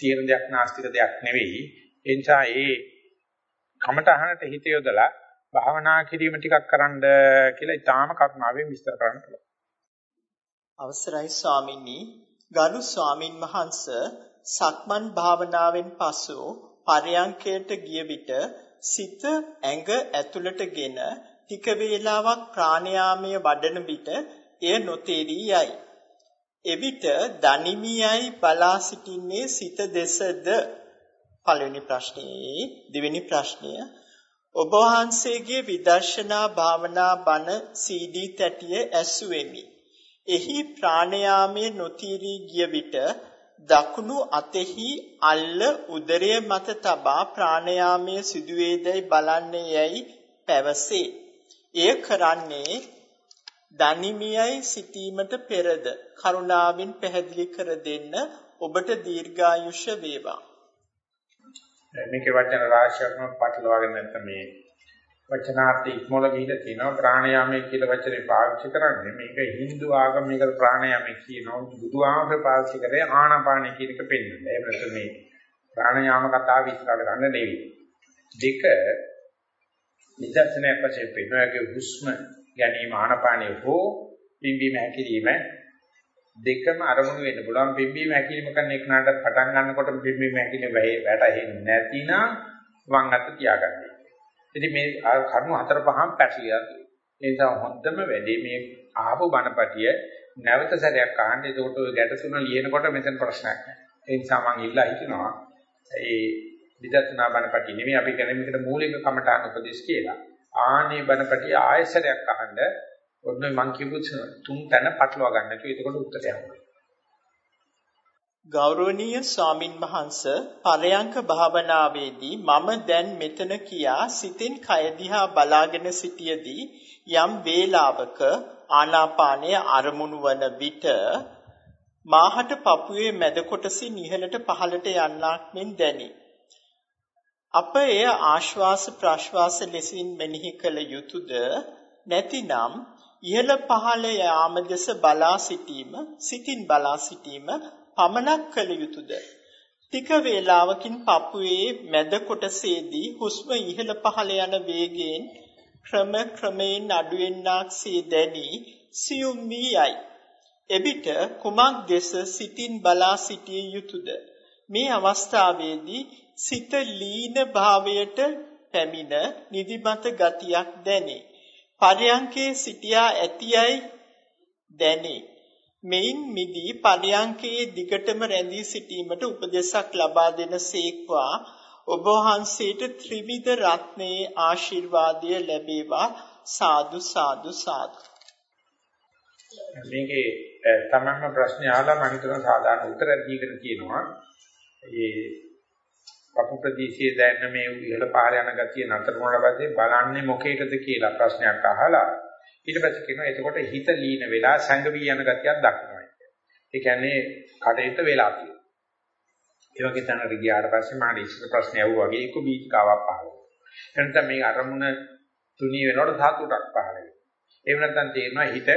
තියෙන දෙයක් නාස්තික දෙයක් නෙවෙයි. ඒ නිසා ඒ කමටහනට හිත යොදලා භාවනා කිරීම ටිකක් කරන්න කියලා ඊටාම කරුණාවෙන් විස්තර කරන්න පුළුවන්. අවසරයි ස්වාමිනී ගරු ස්වාමින් වහන්ස සක්මන් භාවනාවෙන් පසු පරයන්කයට ගිය විට සිත ඇඟ ඇතුළටගෙන ටික වේලාවක් ප්‍රාණයාමය වඩන විට එය නොතේරී යයි. එවිට දනිමියයි බලා සිටින්නේ සිත දෙසද පළවෙනි ප්‍රශ්නේ දෙවෙනි ප්‍රශ්නය ඔබ වහන්සේගේ විදර්ශනා භාවනා බණ CD තැටිය ඇසුවෙමි. එහි ප්‍රාණයාමයේ නොතීරී ගිය විට දකුණු අතෙහි අල්ල උදරය මත තබා ප්‍රාණයාමයේ සිදුවේදයි බලන්නේ යයි පැවසේ. එය කරන්නේ දනිමියයි සිටීමට පෙරද කරුණාවෙන් පැහැදිලි කර දෙන්න ඔබට දීර්ඝායුෂ වේවා. මේකේ වචන රාශියක්ම පටලවාගෙන නැත්නම් මේ වචනාර්ථ ඉක්මොල ගිහිලා තියෙනවා ප්‍රාණයාමයේ කියලා වචනේ පාවිච්චි කරන්නේ මේක Hindu ආගමික ප්‍රාණයාමයේ කියනවා බුදුආමර පාවිච්චි කරේ ආනාපානයි කියන එක පෙන්වන්නේ. ඒ ප්‍රශ්නේ මේ ප්‍රාණයාම කතාව විස්තර කරන්න නෙවෙයි. දෙක නිදර්ශනයක් වශයෙන් පෙන්වන්නේ හුස්ම ගැනීම ආනාපානය හෝ පිම්බීම හැකිලිම දෙකම අරමුණු වෙන්න පුළුවන් පිම්බීම හැකිලිම කරන එක නට පටන් ගන්නකොට පිම්බීම හැකිලිම වැටෙන්නේ නැතිනම් වම් අත තියාගන්න. ඉතින් මේ කරුණු හතර පහම පැටලියක්. ඒ නිසා හොඳම වැඩේ මේ ආපු බණපටිය නැවත සැරයක් අහන්න. එතකොට ඔය ගැට තුන ලියනකොට මෙතන ප්‍රශ්නයක් නැහැ. ඒ නිසා මම ඉල්ලා හිටිනවා ඒ විදර්ශනා බණපටිය නෙමෙයි අපි කියන්නේ මේකට මූලික කමඨාන උපදේශ කියලා. ආනේ බණපටිය ආයසරයක් අහන්න ඔන්න මං කියපු තුන් තැන පටලවා ගන්න කිව්ව. එතකොට උත්තරය හම්බුනේ. ගෞරවනීය ස්වාමින් වහන්ස පරයන්ක භාවනාවේදී මම දැන් මෙතන කියා සිතින් කය දිහා බලාගෙන සිටියේදී යම් වේලාවක ආනාපානය අරමුණු වන විට මාහට පපුවේ මැද කොටසින් ඉහළට පහළට යන්නක් මෙන් දැනේ. අප එය ආශ්වාස ප්‍රශ්වාස ලෙසින් මෙනෙහි කළ යුතුයද නැතිනම් ඉහළ පහළ යාම දෙස බලා සිටීම සිතින් බලා සිටීම පමණක් කළ යුතුයද? ටික වේලාවකින් පපුවේ මැද කොටසේදී හුස්ම ඉහළ පහළ යන වේගයෙන් ක්‍රම ක්‍රමයෙන් අඩුවෙන්නාක්සේ දැනි සියුම් වී යයි. එවිට කුමක් දෙස සිතින් බලා සිටිය යුතුයද? මේ අවස්ථාවේදී සිත ලීන භාවයට පැමිණ නිදිමත ගතියක් දැනේ. පරයන්කේ සිටියා ඇතියයි දැනේ. මෙයින් මිදී පරියංකයේ දිගටම රැඳී සිටීමට උපදෙසක් ලබා දෙන සේක්වා ඔබ වහන්සේට ත්‍රිවිධ රත්නයේ ආශිර්වාදය ලැබේවා සාදු සාදු සාදු මේකේ තමන්ම ප්‍රශ්නේ අහලා මම හිතන සාධාරණ උත්තර දීගෙන කියනවා ඒ පපු ප්‍රදේශයේ දැනෙන මේ ඉහළ පාර යන ගතිය නතර වුණාට පස්සේ බලන්නේ මොකේද කියලා ප්‍රශ්නයක් අහලා ඊට පස්සේ කියනවා එතකොට හිත ලීන වෙලා සංගවි යන ගතියක් දක්වනවා ඒ කියන්නේ කටේට වෙලා තියෙනවා. ඒ වගේ තැනකට ගියාට පස්සේ මම ඉස්සර ප්‍රශ්නේ අහුවා වගේ එක බීජකාවක් පහළ වෙනවා. එතන මේ අරමුණ තුනී වෙනකොට සතුටක් පහළ වෙනවා. එහෙම නැත්නම් තේරෙනවා හිත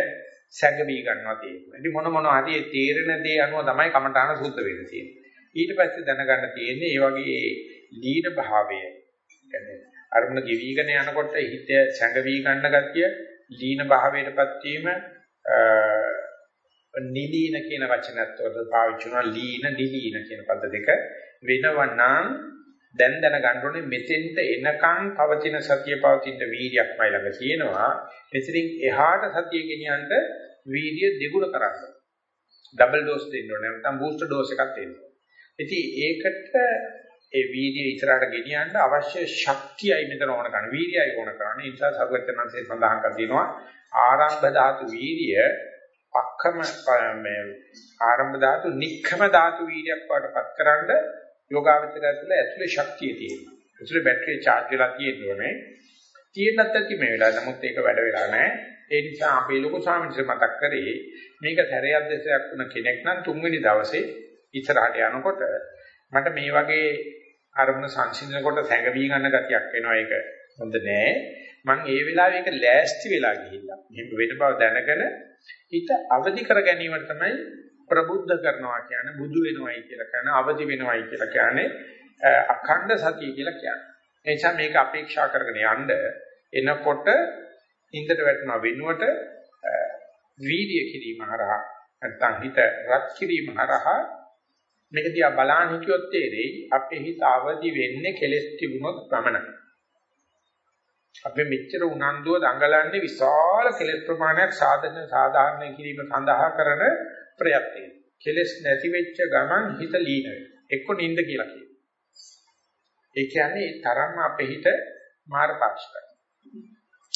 සංගවි ගන්නවා තේරෙනවා. ඉතින් මොන මොන හරි තේරෙන දේ අනුව තමයි කමඨාන සුද්ධ වෙන්න තියෙන්නේ. ඊට පස්සේ දැනගන්න තියෙන්නේ මේ වගේ ලීන භාවය. කියන්නේ අරමුණ ගෙවිගෙන යනකොට හිත සංගවි ගන්න ගතිය ලීන භාවයටපත් වීම නිලීන කියන වචනත් වල පාවිච්චි කරනවා ලීන නිලීන කියන පද දෙක. වෙනවනම් දැන් දැනගන්න ඕනේ මෙතෙන්ට එනකන් පවතින සතිය පවතින වීර්යයක්මයි ළඟ තියෙනවා. එතනින් එහාට සතිය ගෙනියන්න වීර්ය දෙගුණ කරන්න. ඩබල් ඩෝස් දෙන්න ඕනේ. නැත්නම් බූස්ටර් ඩෝස් එකක් දෙන්න ඉතින් ඒකට ඒ වීර්යය ඉස්සරහට ගෙනියන්න අවශ්‍ය ශක්තියයි මෙතන ඕන කරන්නේ වීර්යයයි ඕන කරන්නේ ඒ නිසා සර්වඥාන්සේ සඳහන් කර තියෙනවා ආරම්භ ධාතු වීර්ය අක්කම මේ ආරම්භ ධාතු නික්කම ධාතු වීර්යයක් වඩපත් කරන්න යෝගාවචරය තුළ ඇතුලේ ශක්තිය තියෙනවා. ඇතුලේ බැටරිය charge වෙලා තියෙන්නේ. තියෙන්නත් ඇති මේ වෙලාව. නමුත් ඒක වැඩ වෙලා නැහැ. ඒ නිසා අපේ ලොකු ස්වාමීන් මතක් කරේ මේක සැරයක් දෙසයක් වුණ කෙනෙක් නම් තුන්වෙනි දවසේ ඉස්සරහට යනකොට මට මේ වගේ අරමුණ සංසිඳනකොට සැඟවි ගන්න ගතියක් වෙනවා ඒක හොඳ නෑ මම ඒ වෙලාවේ ඒක ලෑස්ති වෙලා ගිහිල්ලා මෙහෙම වෙන බව දැනගෙන හිත අවදි කර ගැනීමට තමයි ප්‍රබුද්ධ කරනවා කියන්නේ බුදු වෙනවයි කියලා කියන්නේ අවදි වෙනවයි කියලා කියන්නේ අඛණ්ඩ සතිය කියලා කියන්නේ. ඒ නිසා මේක අපේක්ෂා කරගෙන යන්න එනකොට ඉන්දට වැටෙන වෙනුවට වීර්ය කිරීම හරහා නැත්නම් හිත රත් කිරීම හරහා මේක දිහා බලන්න හිටියොත් තේරෙයි අපේ හිත අවදි වෙන්නේ කෙලස් තිබුණොත් පමණයි. අපි මෙච්චර උනන්දුව දඟලන්නේ විශාල කෙලෙස් ප්‍රමාණයක් සාධන සාධාරණ කිරීම සඳහා කරන ප්‍රයත්නය. කෙලෙස් නැති වෙච්ච ගමන් හිත ලීන වෙනවා. එක්ක නිින්ද කියලා කියනවා. ඒ කියන්නේ ඒ තරම්ම අපේ හිත මාර්ගපාක්ෂිකයි.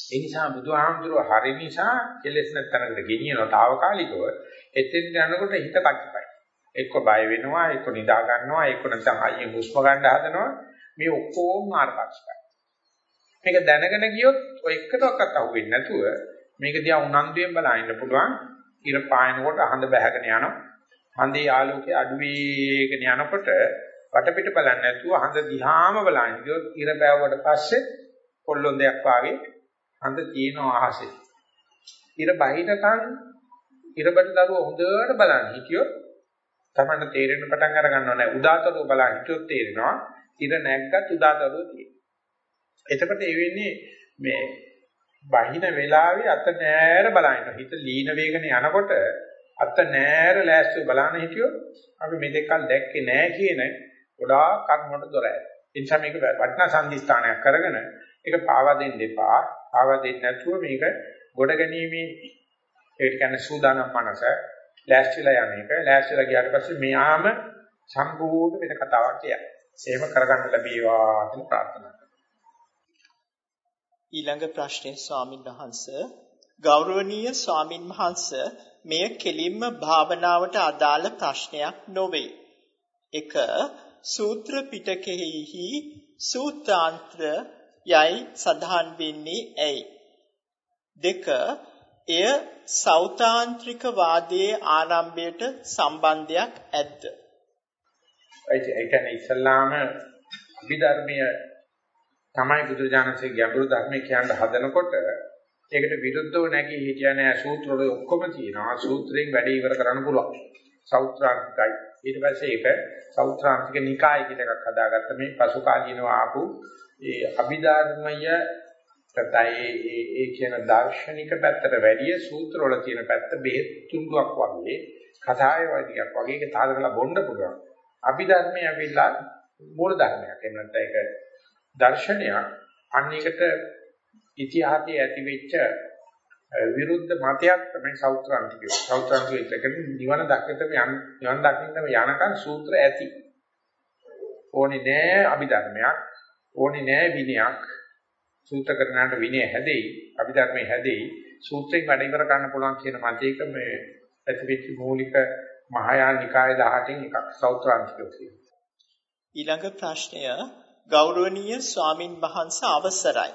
ඒ නිසා බුදුහාමුදුරුව හරි නිසා කෙලෙස් නැත්තරකට ගෙනියනවා తాවකාලිකව. එතෙන් යනකොට හිත කච්චපයි. එක්ක බය වෙනවා, එක්ක නිදා ගන්නවා, එක්ක නැත්නම් අයියෙන් හුස්ම ගන්න හදනවා. මේ ඔක්කොම මාර්ගපාක්ෂිකයි. මේක දැනගෙන ගියොත් ඔය එකටවත් අහුවෙන්නේ නැතුව මේක දිහා උනන්දුවෙන් බලන්න පුළුවන්. ඉර පායනකොට හඳ බැහැගෙන යනවා. හඳේ ආලෝකය අඩු වේගෙන යනකොට වටපිට බලන්නේ නැතුව හඳ දිහාම බලන්න ගියොත් ඉර බෑවුවට පස්සේ කොල්ලොන්දයක් වාගේ හඳ තියෙන අහසේ. ඉර බහිනකන් ඉරබට දරුව හොඳට බලන්න හිටියොත් තමන්න තේරෙන්න පටන් අර ගන්නව නෑ උදාතරුව බලන්න හිටියොත් තේරෙනවා ඉර නැග්ගත් උදාතරුව තියෙනවා. එතකොට ඒ වෙන්නේ මේ බහින වෙලාවේ අත නෑර බලන්න හිත ලීන වේගන යනකොට අත නෑර ලෑස්තිව බලන්න හිටියොත් අපි මෙතෙක්කල් දැක්කේ නෑ කියන ගොඩාක් කර්මවලට දොර ඇත. ඒ නිසා මේක වටිනා සම්දිස්ථානයක් කරගෙන ඒක පාවා දෙන්න එපා. පාවා දෙන්නේ නැතුව මේක ගොඩ ගැනීමේ ඒක කියන්නේ සූදානම් මනස ලෑස්තිලා යන එක. ලෑස්තිලා ගියාට පස්සේ මෙයාම සම්පූර්ණ වෙන කතාවක් කියයි. එහෙම කරගන්න ලැබේවා කියලා ප්‍රාර්ථනා ඊළඟ ප්‍රශ්නේ ස්වාමින් වහන්සේ ගෞරවනීය ස්වාමින් වහන්සේ මෙය කෙලින්ම භාවනාවට අදාළ ප්‍රශ්නයක් නොවේ. 1. සූත්‍ර පිටකෙහි සූත්‍රාන්ත්‍ර යයි සඳහන් වෙන්නේ ඇයි? 2. එය සෞතාන්ත්‍රික වාදයේ ආරම්භයට සම්බන්ධයක් ඇද්ද? ඒ කියන්නේ ඉස්ලාම අභිධර්මයේ තමයි බුදුජානකසේ ගැඹුරු ධර්මයේ කියන්න හදනකොට ඒකට විරුද්ධව නැගී හිටියා නෑ. සූත්‍ර වල ඔක්කොම තියෙනවා. සූත්‍රයෙන් වැඩ ඉවර කරන්න පුළුවන්. සෞත්‍රාන්තිකයි. ඊට පස්සේ ඒක සෞත්‍රාන්තික නිකාය කියන එකක් හදාගත්ත. මේ පසු කාලීනව ආපු ඒ අභිධර්මය තතයි ඒ ඒ කියන දාර්ශනික පැත්තට වැඩිය සූත්‍ර වල තියෙන පැත්ත බෙහෙත් තුන්ඩුවක් වගේ කතාවේ වගේක් වගේ ඒක තාලකලා බොන්න පුළුවන් අභිධර්මයේ ඇවිල්ලා මූල ධර්මයක් එහෙම නැත්නම් ඒක දර්ශනයක් අන්න එකට ඉතිහාසයේ ඇති වෙච්ච විරුද්ධ මතයක් තමයි සෞත්‍රාන්තිකය. සෞත්‍රාන්තිකය කියන්නේ නිවන දක්කටම යන නිවන දක්කින්නම යනකන් සූත්‍ර ඇති. ඕනේ නෑ අභිධර්මයක්, ඕනේ නෑ විනයක්. සූත්‍ර කරනාට විනය හැදෙයි, අභිධර්මයේ හැදෙයි. සූත්‍රයෙන් වැඩ ඉවර ගන්න පුළුවන් කියන මතයක මේ ඇති වෙච්ච මූලික මහායාන නිකාය 18න් එකක් සෞත්‍රාන්තිකය කියනවා. ඊළඟ ප්‍රශ්නය ගෞරවනීය ස්වාමින් වහන්සේ අවසරයි.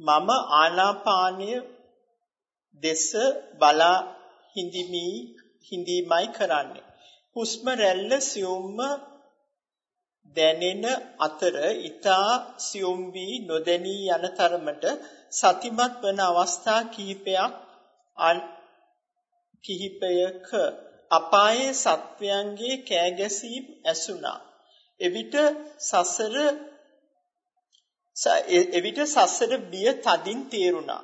මම ආනාපානය දෙස බලා හිඳිමි හිඳීමයි කරන්නේ. හුස්ම රැල්ල සියුම්ම දැනෙන අතර ඊතා සියුම් වී නොදැනී යන තරමට සතිමත් වන අවස්ථා කිහිපයක් කිහිපයක අපායේ සත්වයන්ගේ කෑගැසීම් ඇසුණා. එවිට සසර එවිට සසර බිය තදින් තේරුණා.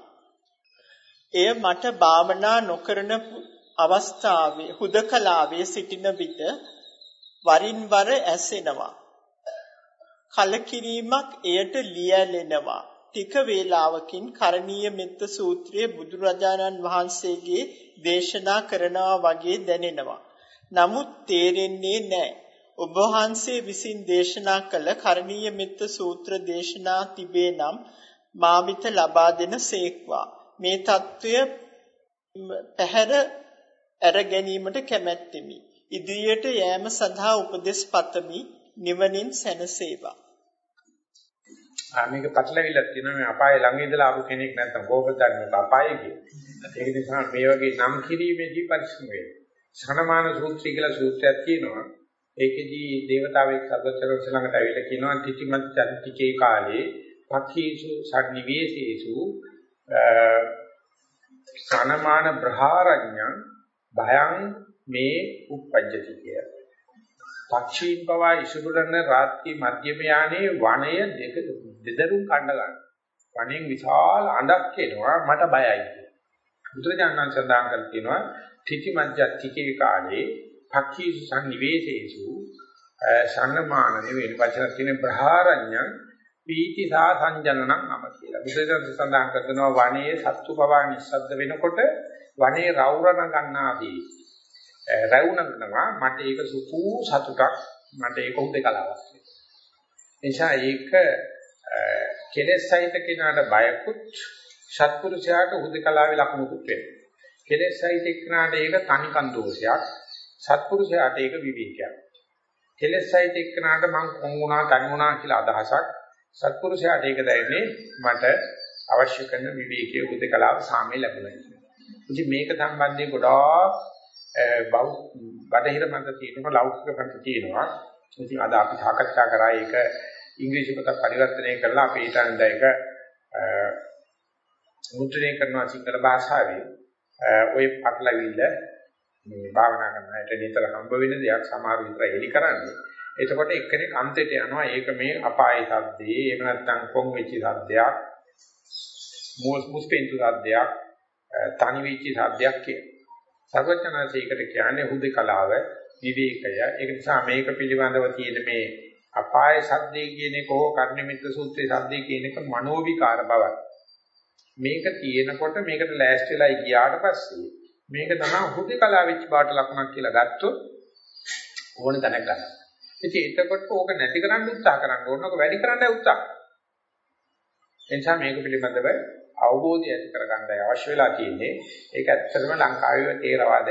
එය මට භාවනා නොකරන අවස්ථාවේ හුදකලාවේ සිටින විට වරින් වර ඇසෙනවා. කලකිරීමක් එයට ලියැලෙනවා. ටික වේලාවකින් කරණීය මෙත්ත සූත්‍රයේ බුදුරජාණන් වහන්සේගේ දේශනා කරනවා වගේ දැනෙනවා. නමුත් තේරෙන්නේ නැහැ. ඔබ වහන්සේ විසින් දේශනා කළ කරණීය මෙත්ත සූත්‍ර දේශනා තිබේ නම් මා විත ලබා දෙන සේක්වා. මේ తত্ত্বය පැහැර ඇර ගැනීමට කැමැත්තෙමි. ඉදිරියට යෑම සඳහා උපදෙස් පතමි. නිවනින් සැනසේවා. මේක පටලවිල්ලක් තියෙනවා. මේ අපායේ ළඟ ඉඳලා ආපු කෙනෙක් නැත්තම් කොහොමද දන්නේ අපායේ කියන්නේ ඒක නිසා මේ වගේ නම් කිරීමේදී පරිස්සම් වෙන්න. සනමාන සූත්‍රය කියලා සූත්‍රයක් තියෙනවා. ඒකෙදී දේවතාවෙක් සර්වචරස ළඟට ඇවිල්ලා කියනවා තිතිමත් චන්තිකේ කාලේ පක්ඛීසු සම්නිවේසේසු සනමාන බ්‍රහාරඤ්ඤං භයං මේ උප්පජ්ජති කිය. පක්ෂීන් පවා ඉසුරුලන රාත්‍රී මධ්‍යම යානේ වනය දෙක දෙදරුම් කණ්ඩ ගන්න. වණෙන් විශාල අඬක් එනවා මට බයයි. බුදුරජාණන් සඳහන් කර තියෙනවා තිතිමත් චන්තිකේ කාලේ පක්ඛීසු සංනිවේසේසු සන්නමාන නෙවෙයි වචන තියෙන බ්‍රහාරඤ්ඤ පීති සා සංජනනං නම කියලා. බුදුසසුන සඳහන් කරනවා වනයේ සත්තු පවා නිස්සද්ද වෙනකොට වනයේ රවුරණ ගන්නාදී රැවුනනවා මට ඒක සුපු සතුටක් මට ඒක උදේකලාවක්. එනිසා ඒක කෙලෙසයිත කෙනාට බයකුත් සත්පුරුෂයාට උදේකලාවේ ලකුණුකුත් වෙනවා. කෙලෙසයිත කෙනාට ඒක තනිකන් දෝෂයක්. සත්පුරුෂයාට ඒක විවේකයක්. කෙලෙසයිත කෙනාට මං කොන් වුණා තනි වුණා කියලා අදහසක්. සත්පුරුෂයාට ඒක දැනෙන්නේ මට අවශ්‍ය කරන විවේකයේ උදේකලාව සාමය ලැබුණා. ඉතින් මේක සම්බන්ධයෙන් ගොඩාක් බටහිර මත තියෙනවා ලෞකික මත තියෙනවා. ඉතින් අද අපි සාකච්ඡා කරා ඒක ඉංග්‍රීසි පොත පරිවර්තනය කරලා අපි ඊටන් දැයක මුද්‍රණය කරනවා සිංහල භාෂාවේ. ওই පටලවිල්ල මේ භාවනා කරන අයට නිතර හම්බ වෙන දෙයක් සමහර විතර එලි කරන්නේ. එතකොට එක්කෙනෙක් අන්තයට යනවා ඒක මේ අපාය සද්දේ එහෙම නැත්නම් කොන් වෙච්ච සද්දයක් මුස්පෙන්තු සද්දයක් තනි වෙච්ච සද්දයක් කියන. සර්වඥාසීකට කියන්නේ හුදකලාව විවේකය. ඒක නිසා මේක පිළිබඳව තියෙන මේ අපාය සද්දේ කියන එක හෝ කර්ණමිත්‍ර සූත්‍රයේ සද්දේ කියන එක මනෝවිකාර බවයි. මේක තියෙනකොට මේකට ලෑස්තිලායි ගියාට පස්සේ මේක තමයි හුදකලාව වෙච්ච බාට ලකුණක් කියලා ගත්තොත් ඕන තැනක් ගන්න. ඉතින් එතකොට ඕක නැති කරන්න උත්සාහ කරන්න ඕන. ඕක වැඩි කරන්නයි උත්සාහ. එනිසා මේක පිළිබඳව අවබෝධය ඇති කරගන්නයි අවශ්‍ය වෙලා තියෙන්නේ. ඒක ඇත්තටම ලංකාවේ තේරවාද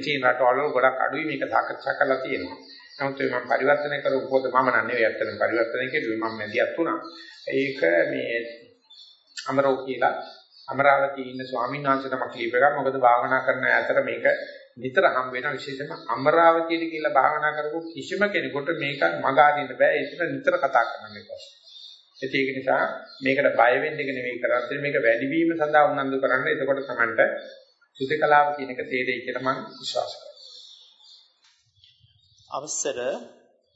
තියෙන රටවල ගොඩක් අඩුයි මේක සාකච්ඡා කරලා තියෙනවා. නමුත් මම පරිවර්තනය කරපු පොත මම නන්නේ ඇත්තටම පරිවර්තනය කෙරුවේ මම මැදිහත් වුණා. ඒක මේ අමරෝ කියලා අමරාවතී ඉන්න ස්වාමීන් වහන්සේ තමයි කියප එක. මොකද භාවනා කරන අතර මේක නිතර හම් වෙන විශේෂයෙන්ම අමරාවතියට කියලා භාවනා කරපු කිසිම කෙනෙකුට මේක මග අරින්න බෑ. ඒක නිතර කතා කරන මේක. ඒක නිසා මේකට බය වෙන්න එක නෙවෙයි කරන්නේ මේක වැඩි වීම සඳහා උනන්දු කරන්න. එතකොට Tamanට සුදකලාව කියන එක තේරෙයි කියලා මම විශ්වාස කරනවා. අවසර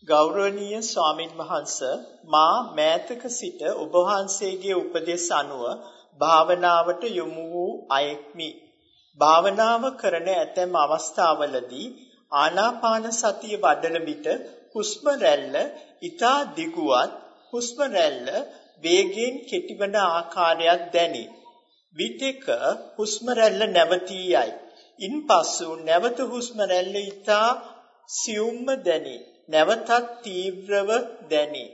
ගෞරවනීය ස්වාමින් වහන්සේ මා මෑතක සිට ඔබ වහන්සේගේ උපදෙස් අනුව භාවනාවට යොමු වූ අයෙක්මි. භාවනාව කරන ඇතැම් අවස්ථාවලදී ආනාපාන සතිය වඩන විට හුස්ම රැල්ල ඊතා දිගුවත් හුස්ම රැල්ල වේගයෙන් කෙටිවන ආකාරයක් දැනේ. විටක හුස්ම රැල්ල නැවතී යයි. ඉන්පසු නැවත හුස්ම රැල්ල ඊතා සියුම්ම දැනේ. නැවතත් තීව්‍රව දැනේ.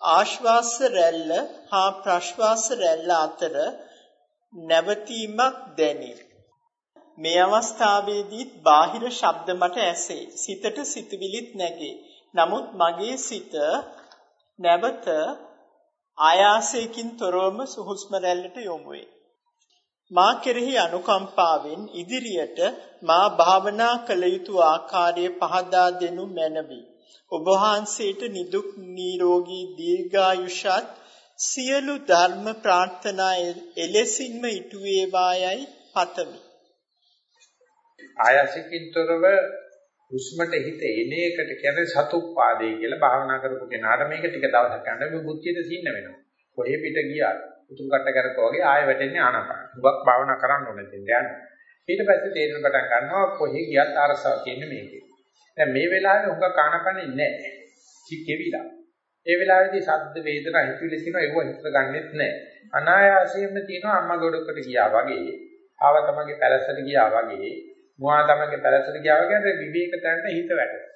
ආශ්වාස රැල්ල හා ප්‍රශ්වාස රැල්ල අතර නැවතීමක් දැනේ. මේ අවස්ථාවේදීත් බාහිර ශබ්ද මට ඇසේ. සිතට සිතවිලිත් නැගේ. නමුත් මගේ සිත නැවත ආයාසයෙන් තොරවම සුහුස්ම රැල්ලට යොමු වේ. මා කෙරෙහි අනුකම්පාවෙන් ඉදිරියට මා භාවනා කළ යුතු ආකාරය පහදා දෙනු මැනවි. ඔබ වහන්සේට නිදුක් නිරෝගී දීර්ඝායුෂත් සියලු ධර්ම ප්‍රාර්ථනා එලෙසින්ම ඉටු වේවායයි පතමි. ආයාසකින් තොරව හුස්මට හිත එන එකට කියන්නේ සතුප්පාදේ කියලා භාවනා කරපු කෙනාට මේක ටික දවසක් යනකොට මේ බුද්ධියට සින්න වෙනවා. කොහේ පිට ගියා උතුම් කට්ට කරකෝ වගේ ආයෙ වැටෙන්නේ ආනපාන. හුඟක් භාවනා කරන්න ඕනේ දෙන්න යන්න. ඊට පස්සේ තේරෙන පටන් ගන්නවා කොහේ ගියත් අරසාව කියන්නේ මේකේ. දැන් මේ වෙලාවේ හුඟක් ආනපානෙ නැහැ. කික්කෙවිලා. ඒ වෙලාවේදී ශබ්ද වේදනා හිතවිලි තියෙනවා ඒව හිතට ගන්නෙත් නැහැ. අනායාසයෙන්ම තියෙනවා අම්මා ගොඩකට ගියා වගේ. ආව තමගේ පැලසට ගියා වගේ. මුවා තමගේ පැලසට ගියා වගේ විවේක තැනට හිත වැටෙනවා.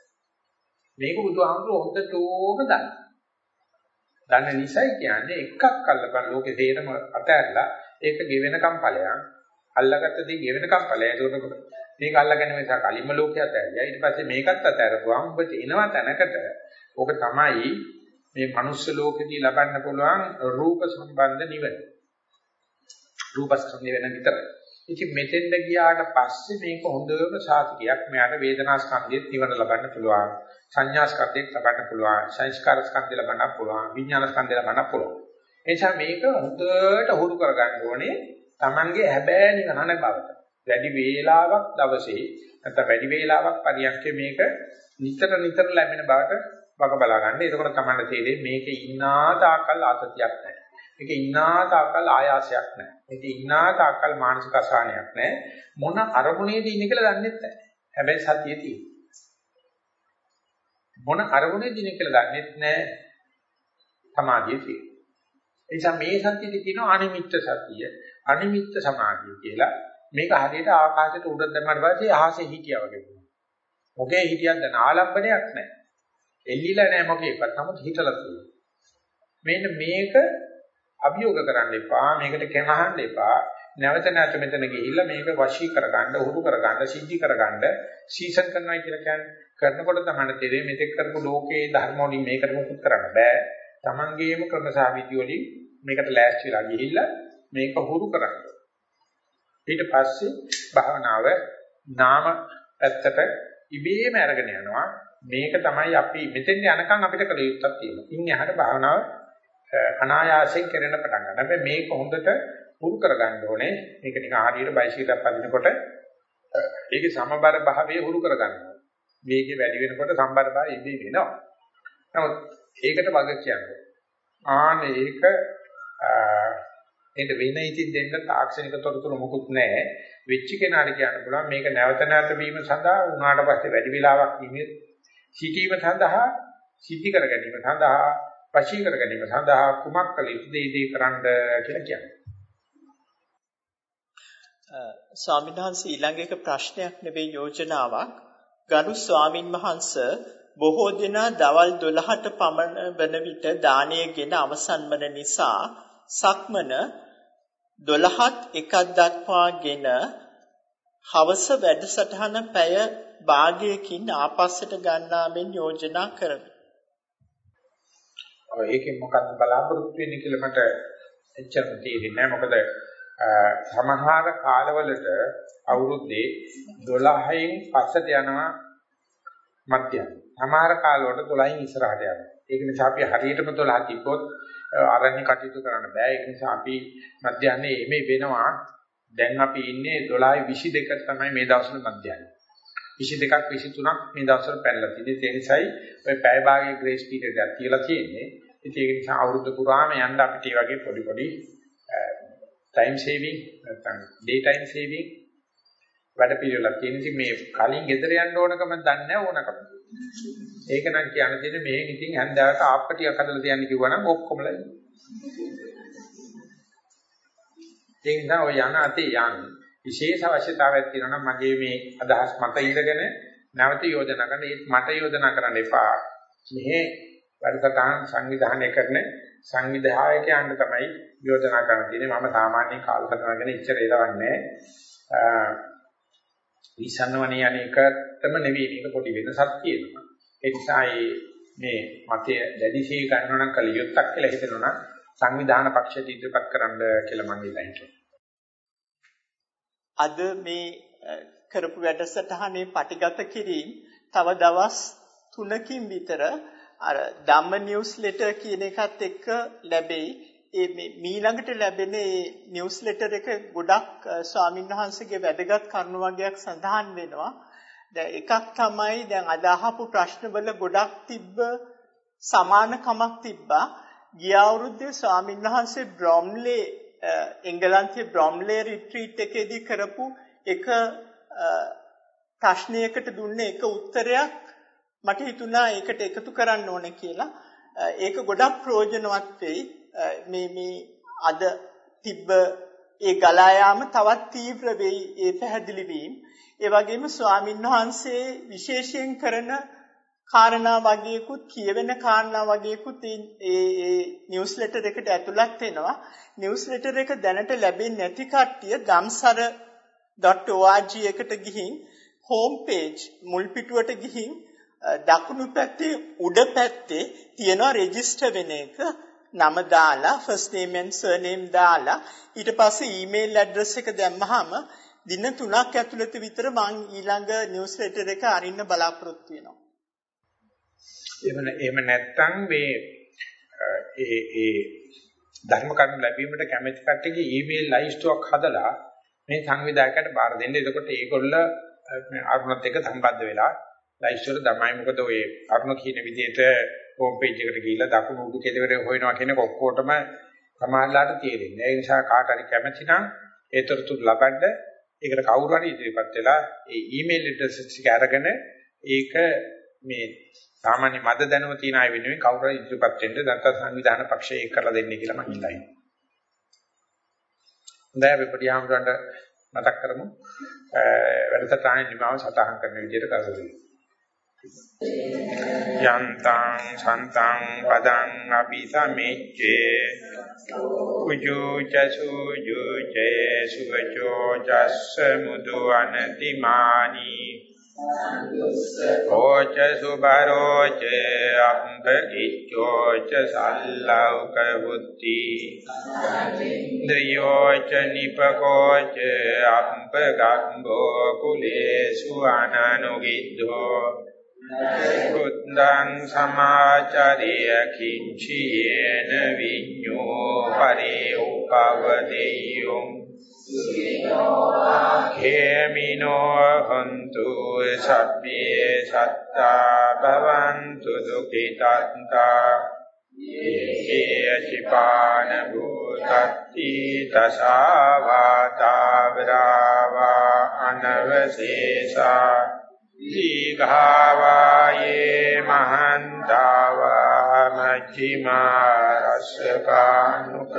මේක බුදුහාමුදුරුවෝ හොඳටම දන්නවා. දන්න නිසයි කියන්නේ එකක් අල්ලපන් ලෝකේ තේරම අතහැරලා ඒක ගෙවෙනකම් ඵලයක්. අල්ලගත්ත දේ ගෙවෙනකම් ඵලයක්. ඒකට මේක අල්ලගෙන මේක කලින්ම ලෝකේ අතහැරියා. ඊට පස්සේ මේකත් අතහැරපුවාම ඔබ එනවා තැනකට ඕක තමයි මේ මනුස්ස ලෝකෙදී ලබන්න පුළුවන් රූප සම්බන්ධ නිවන. රූපස්කන්ධ වෙන විතරයි. ඉතින් මෙතෙන්ද ගියාට පස්සේ මේක හොඳම සාතිකයක්. මෙයාට වේදනා ස්කන්ධෙත් නිවන ලබන්න පුළුවන්. සංඥා ස්කන්ධෙත් ලබන්න පුළුවන්. සංස්කාර ස්කන්ධය ලබන්න පුළුවන්. විඥාන ස්කන්ධය ලබන්න පුළුවන්. එනිසා මේක හොඳට හුරු කරගන්න ඕනේ Tamange හැබෑ නිවන බවට. වැඩි වේලාවක් දවසේ නැත්නම් වැඩි වේලාවක් පරියන්කේ මේක නිතර නිතර ලැබෙන බවට වග බලා ගන්න. එතකොට තමයි තේරෙන්නේ මේකේ ඉන්නා තාකල් ආතතියක් නැහැ. මේකේ ඉන්නා තාකල් ආයාසයක් නැහැ. මේකේ ඉන්නා තාකල් මානසික අසහනයක් නැහැ. මොන අරමුණේදී ඉන්නේ කියලා දන්නේ නැහැ. හැබැයි සතියේ තියෙනවා. මොන අරමුණේදී ඉන්නේ කියලා දන්නේ නැහැ. සමාධිය තියෙනවා. ඒ නිසා මේ සතියේ කියනවා අනිමිත්ත සතිය, අනිමිත්ත සමාධිය කියලා. මේක හරියට ආකාශයට උඩ දැම්මම පස්සේ අහසේ හිටියා වගේ වෙනවා. මොකේ හිටියත් දැන් ආලම්බණයක් නැහැ. එල්ලිලා නැහැ මොකේවත්. නමුත් හිතලා තියෙනවා. මෙන්න මේක අභියෝග කරන්න එපා. මේකට කැමහන්න එපා. නැවත නැවත මෙතන ගිහිල්ලා මේක වශී කරගන්න, උරු කරගන්න, සිද්ධි කරගන්න සීසන් කරනවා කියලා කියන්නේ කරනකොට තමයි තේරෙන්නේ මෙතෙක් කරපු ලෝකේ ධර්ම වලින් මේකට මුකුත් කරන්න බෑ. Tamangeema ක්‍රමසාවිදි වලින් මේකට ලෑස්ති වෙලා ගිහිල්ලා මේක හුරු කරන්න. ඊට පස්සේ භාවනාව නාම පැත්තට ඉබේම අරගෙන යනවා. මේක තමයි අපි මෙතෙන් යනකම් අපිට කළ යුත්තක් තියෙනවා. ඉන් එහාට භාවනාව අනායාසයෙන් කරන්න පටන් ගන්නවා. හැබැයි මේක හොඳට පුරු කරගන්න ඕනේ. මේක නිකන් හරියට බයිසිකලයක් පදිනකොට ඒකේ සමබර භාවය හුරු කරගන්න ඕනේ. මේකේ වැඩි වෙනකොට සම්බර භාවය ඉබේ වෙනවා. නමුත් ඒකට වග කියන්නේ. ආනේ ඒක එන්න වෙන ඉතින් දෙන්න තාක්ෂණික තොරතුරු මොකුත් නැහැ. වෙච්ච කෙනාට කියන්න පුළුවන් මේක නැවත නැවත වීම සඳහා උනාට පස්සේ වැඩි වෙලාවක් ඉන්නේ සිටීම සඳහා සිද්ධි කර ගැනීම සඳහා වශී කර ගැනීම සඳහා කුමක් කළ යුතුද ඉදී කරන්න කියලා කියන්නේ. ස්වාමීන් වහන්සේ ඊළඟ එක ප්‍රශ්නයක් නෙවෙයි යෝජනාවක්. ගරු ස්වාමින් වහන්සේ බොහෝ දෙනා දවල් 12ට පමණ වන විට දානයගෙන අවසන් වන නිසා සක්මන 12ත් එකක් දක්වාගෙන හවස වැඩසටහන පැය භාගයකින් ආපස්සට ගන්නාමෙන් යෝජනා කරමි. ඔය ඒකෙන් මොකක්ද බලාපොරොත්තු වෙන්නේ කියලා මට එච්චරම තේරෙන්නේ නැහැ. මොකද සමහර කාලවලට අවුරුද්දේ 12න් පස්සට යනවා මධ්‍යම. සමහර කාලවලට 12න් ඉස්සරහට යනවා. ඒක නිසා අපි හරියටම 12 තිබ්බොත් ආරණ්‍ය කටයුතු කරන්න බෑ. ඒක නිසා අපි මධ්‍යන්නේ මේ වෙනවා. දැන් අපි ඉන්නේ 12 22 තමයි මේ දවස්වල මධ්‍යන්නේ. 22ක් 23ක් මේ දවස්වල පැනලා තියෙන්නේ. ඒ නිසායි ඔය පැය භාගයේ ග්‍රේස් පීරියඩ් එකක් කියලා තියෙන්නේ. ඉතින් ඒක නිසා අවුරුදු පුරාම යන්න අපිට මේ වගේ පොඩි පොඩි ටයිම් සේවිං නැත්නම් ඩේ ටයිම් සේවිං වැඩ පිළිවෙලක් තියෙන ඉතින් මේ කලින් ගෙදර යන්න ඕනකම දන්නේ නැහැ ඕනකම. ඒක නම් කියන්න තියෙන්නේ මෙහෙන් ඉතින් හැන්දාවට ආප්පටියක් හදලා තියන්න කිව්වනම් ඔක්කොමලා ඉන්නේ. ඒ නිසා ඔය යන අතේ යන්නේ විශේෂ අවශ්‍යතාවයක් තියෙනවා නම් මගේ මේ අදහස් මත ඉඳගෙන නැවත යෝජනා කරන්න ඒත් මට යෝජනා කරන්න එපා. මෙහි වැඩසටහන් සංවිධානය කරන සංවිධායකයන්ට තමයි යෝජනා කරන්න තියෙන්නේ. මම සාමාන්‍ය කාලසටහන ගැන ඉච්චර එළවන්නේ විසන්නවනේ අනේකටම නෙවෙයි මේක පොඩි වෙනසක් තියෙනවා. ඒ නිසා මේ මතය දැඩිශී ගන්නවා නම් කල යුත්තක් කියලා හිතනවා නම් සංවිධාන පක්ෂයට ඉදිරිපත් කරන්න කියලා මම ඉල්ලන්නේ. අද මේ කරපු වැඩසටහනේ පටිගත කිරීම තව දවස් 3කින් විතර අර ධම්ම නිවුස් ලෙටර් කියන එකත් එක්ක ලැබෙයි. ඒ මේ මීළඟට ලැබෙන ඒ නිවුස් ලෙටර් එක ගොඩක් ස්වාමින් වහන්සේගේ වැදගත් කරුණු වගේක් සඳහන් වෙනවා. දැන් එකක් තමයි දැන් අද අහපු ප්‍රශ්නවල ගොඩක් තිබ්බ සමානකමක් තිබ්බා. ගිය අවුරුද්දේ ස්වාමින් වහන්සේ බ්‍රොම්ලේ එංගලන්තයේ බ්‍රොම්ලේ රිට්‍රීට් එකේදී කරපු එක ප්‍රශ්නයකට දුන්නේ එක උත්තරයක් මට හිතුණා ඒකට එකතු කරන්න ඕනේ කියලා. ඒක ගොඩක් ප්‍රයෝජනවත් වෙයි. මේ මේ අද තිබ්බ ඒ ගලා යාම තවත් තීව්‍ර වෙයි ඒ පැහැදිලි වීම. ඒ වගේම ස්වාමින් වහන්සේ විශේෂයෙන් කරන කාරණා වගේකුත් කියවෙන කාරණා වගේකුත් ඒ ඒ නිවුස් ලෙටර් එකට ඇතුළත් වෙනවා. නිවුස් ලෙටර් එක දැනට ලැබෙන්නේ නැති කට්ටිය damsara.org එකට ගිහින් හෝම් පේජ් මුල් පිටුවට ගිහින් දකුණු පැත්තේ උඩ පැත්තේ තියෙනවා රෙජිස්ටර් වෙන එක නම දාලා first name and surname දාලා ඊට පස්සේ email address එක දැම්මහම දින 3ක් ඇතුළත විතර මම ඊළඟ newsletter එක අරින්න බලාපොරොත්තු වෙනවා. එහෙම එහෙම නැත්නම් මේ ඒ ඒ ධර්ම කරුණු ලැබීමට කැමැති කට්ටියගේ ඊමේල් ලයිස්ට්ුවක් හදලා මේ සංවිධායකයට බාර දෙන්න. එතකොට ඒගොල්ල අරුණත් එක්ක සම්බන්ධ වෙලා ලයිස්ට්ුවර තමයි මොකද ඔය අරුණ කියන විදිහට හෝම් පේජ් එකට ගිහිල්ලා දකුණු උඩු කෙළවරේ හොයනවා කියන එක ඔක්කොටම සමාජලාට තේරෙන්නේ. ඒ නිසා කාට හරි කැමති නම් ඒතරතුරු ලබන්න ඒකට කවුරු හරි ඉදිරිපත් වෙලා ඒ ඊමේල් ඇඩ්‍රස් එක අරගෙන ඒක මේ සාමාන්‍ය මද දැනුම තියෙන අය වෙනුවෙන් කවුරු හරි ඉදිරිපත් වෙන්න නැත්නම් සංවිධාන පක්ෂය ඒක කරලා දෙන්නේ කියලා මම හිතයි. හොඳයි අපි පොඩි ආමරණ්ඩ මතක් කරමු. වැඩසටහනේ නිමාව සටහන් කරන විදිහට කරලා යන්තං සන්තං පදං අபிසමෙච්චේ උජුචසු ජුචේ සුවචෝ චස්ස මුදු අනතිමානි ඕච සුබරෝච අම්බ ඉච්ඡෝච සල්ලෞක බුද්ධි. ද්‍රයෝච නිපකෝච අම්බ ගම්බෝ කුලේසු අනනුගිද්ධෝ. බුද්ධං සමාචරිය කිංචීන විඤ්ඤෝ පරේ උපවදෙය්‍යොං khේමිනෝ හන්තු සබ්බේ සත්තා භවන්තු දුක්ඛිතන්තා යේචිපාන භූතත්ති තසාවාතා විරාවා අනවශේෂා දීඝාවායේ මහන්තාවා මච්චිමා රස්සකානුක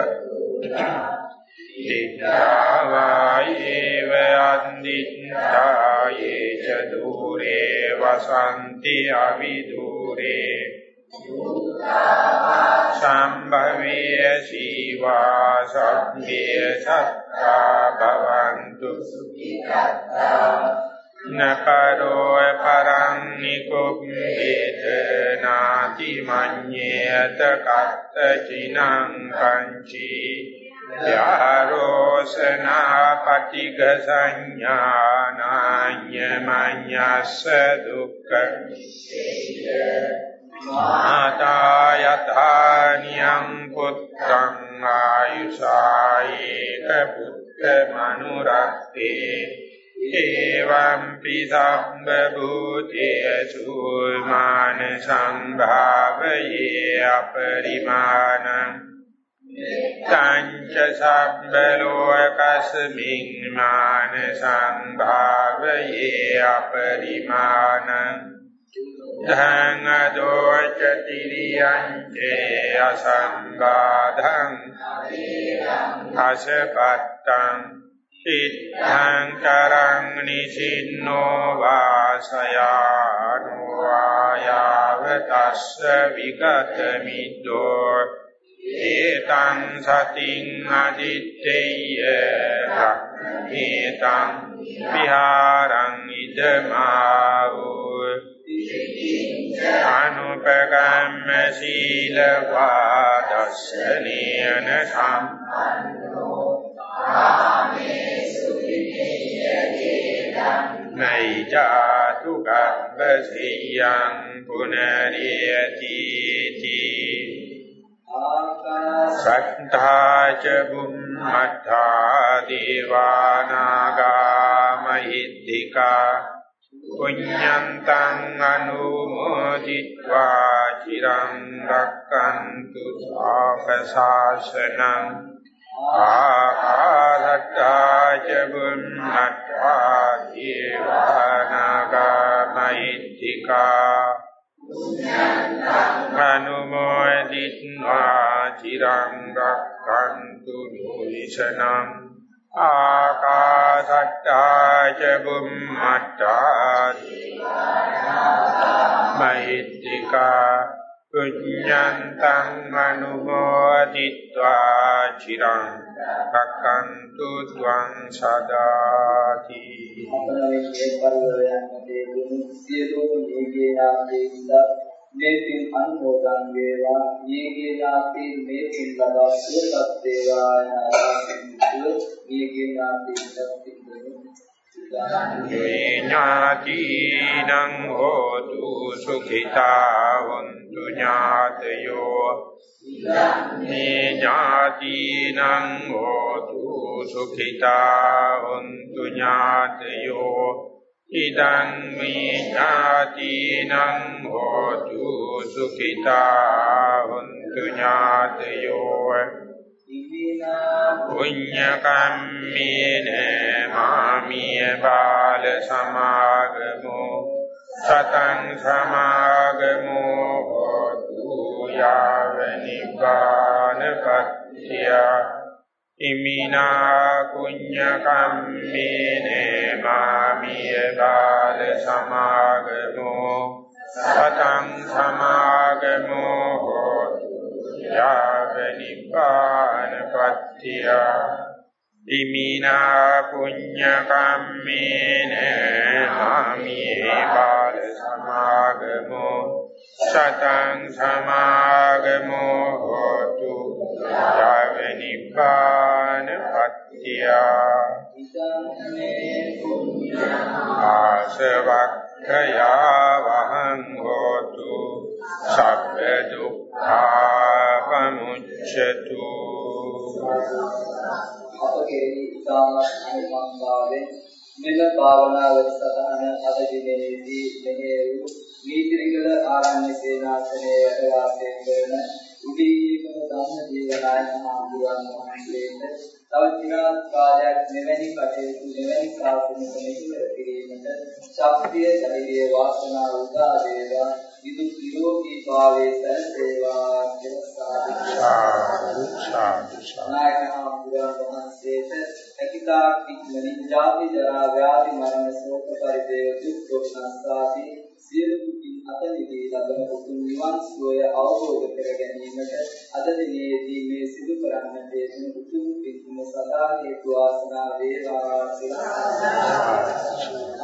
දිඨාවායේව අන්දිත්තායේ ච දුරේ වසන්ති අවිදුරේ සම්භවේ සීවා සබ්බේ සත්තා භවන්තු. නකරෝ පරං නිකුම්බේත නාති මඤ්ඤේත කත්ත චිනං කංචී යාරෝසනා පටිඝ සංඥානාඤ්ඤ මඤ්ඤස්ස දුක්ඛ. මාතා යථානියං පුත්තං ආයුසායේක පුත්ත මනුරක්තේ එවං පිසම්බ භූතේසු මාන සම්භාවයේ අපරිමාණං තංච සබ්බ ලෝකස්මින් මාන සම්භාවයේ අපරිමාණං ධං අදෝච තිරියං චේ අසංගාධං අසපත්තං සිද්ධං කරං නිසින්නෝ වාසයානෝ ආයාව තස්ස විගත මිද්දෝ ඒතං සතින් අදිත්තේය රක්ඛේතං විහාරං ඉදමාවෝ අනුපගම්ම සීල වාදස්සනේන සම්පන්නෝ නයිජාතු නයි ජාතු ගම්බසියං පුනරියති සක්තාච බුම්මඨා දේවානාගාමහිද්దికා පුඤ්ඤන්තං අනුමෝදිत्वा චිරං රක්칸තු සාසනං ආකාශත්තා චුම්මත්තා දීවානාගාමයිත්‍තිකා අනුමෝදිත්වා චිරං රක්ඛන්තු නිශනං ආකාශත්තා චුම්මත්තා දීවානාගාමයිත්‍තිකා පුඤ්ඤන්තං අනුමෝදිत्वा චිරං රක්칸තු ත්වං සදාති මේ පින් අනුමෝදන් වේවා ඊගේ යාති මේ පින් ලබා සුවපත් වේවා යනාසින්තු ඊගේ යාති සත්‍යින්දු නාතිනං හෝතු සුඛිතාවන්ත ඥාතයෝ මේ ඥාතිනං හෝතු සුඛිතා හොන්තු ඥාතයෝ ඉදං මේ ඥාතිනං හෝතු සුඛිතා හොන්තු ඥාතයෝ පුඤ්ඤ කම්මේන මාමිය බාල සමාගමෝ සතං සමාගමෝ යාව නිපානපත්ත්‍ය ඉමිනා කුඤ්ඤ කම්මේන මාමිය බාල සමාගමෝ සතං සමාගමෝ හෝතු යාව නිපානපත්ත්‍ය ඉමිනා පුඤ්ඤ කම්මේන ආමියේ බාල සමාගමෝ සතං සමාගමෝ හෝතු යාව නිපාන පත්‍ත්‍ය ආසවක්ඛයා වහං හෝතු සබ්බ දුක්ඛා පමුච්ඡතු අපගේ ඉතාමත් අනුකම්පාවෙන් මෙල භාවනා වැඩසටහන අද දිනේදී මෙහි වූ නීතිරිගල ආරණ්‍ය සේනාසනයේ වැඩ වාසය කරන උදීකම ධම්ම ජීවනායන මහඳුරන් වහන්සේට තව චිරාත් කාලයක් මෙවැනි කටයුතු මෙවැනි සාසනික මෙහෙවර කිරීමට ශක්තිය ධෛර්ය වාසනාව උදා වේවා. ඉදු නිරෝගී භාවයේ සැලසේවා කියලා සාදු සාදු නායක හාමුදුරන් වහන්සේට හැකිතා ඉක්මනින් ජාති ජරා ව්‍යාධි මරණ ශෝක පරිදේව දුක් දුක්ඛාසාති සියලු දුකින් අත මිදී ලබන උතුම් නිවන් සුවය අවබෝධ කර ගැනීමට අද දිනේදී මේ සිදු කරන්නට යෙදුන උතුම් පින්කම සදා හේතු වාසනා වේවා කියලා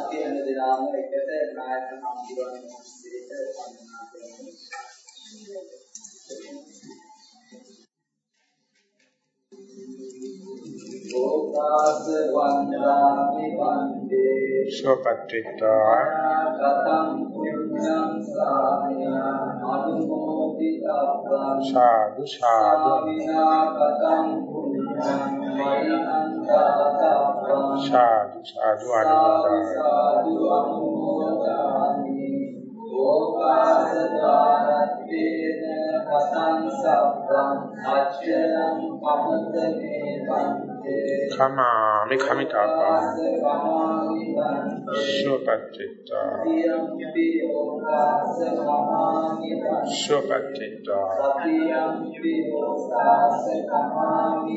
අපි හැම දිනම එකට නායක හාමුදුරන් වහන්සේට වන්දනා කරමු. ඕකාස වන්දාමි වන්දේ සෝපත්‍ත්‍වා කතං පුඤ්ඤං සාමිය අනුමෝදිතබ්බං සාදු සාදු. සාමිනා කතං පුඤ්ඤං මයිනං දාතබ්බං සාදු සාදු අනුමෝදන්. සාදු අනුමෝදාමි ඕකාස දානත්තේන කතං සබ්බං අච්චරං පමතමේ පන්තේ කමාමි කමිතාපා. කමාමි වන්තේ සෝපත්‍ත්‍වා සතියම්පි ඕකාස කමාමි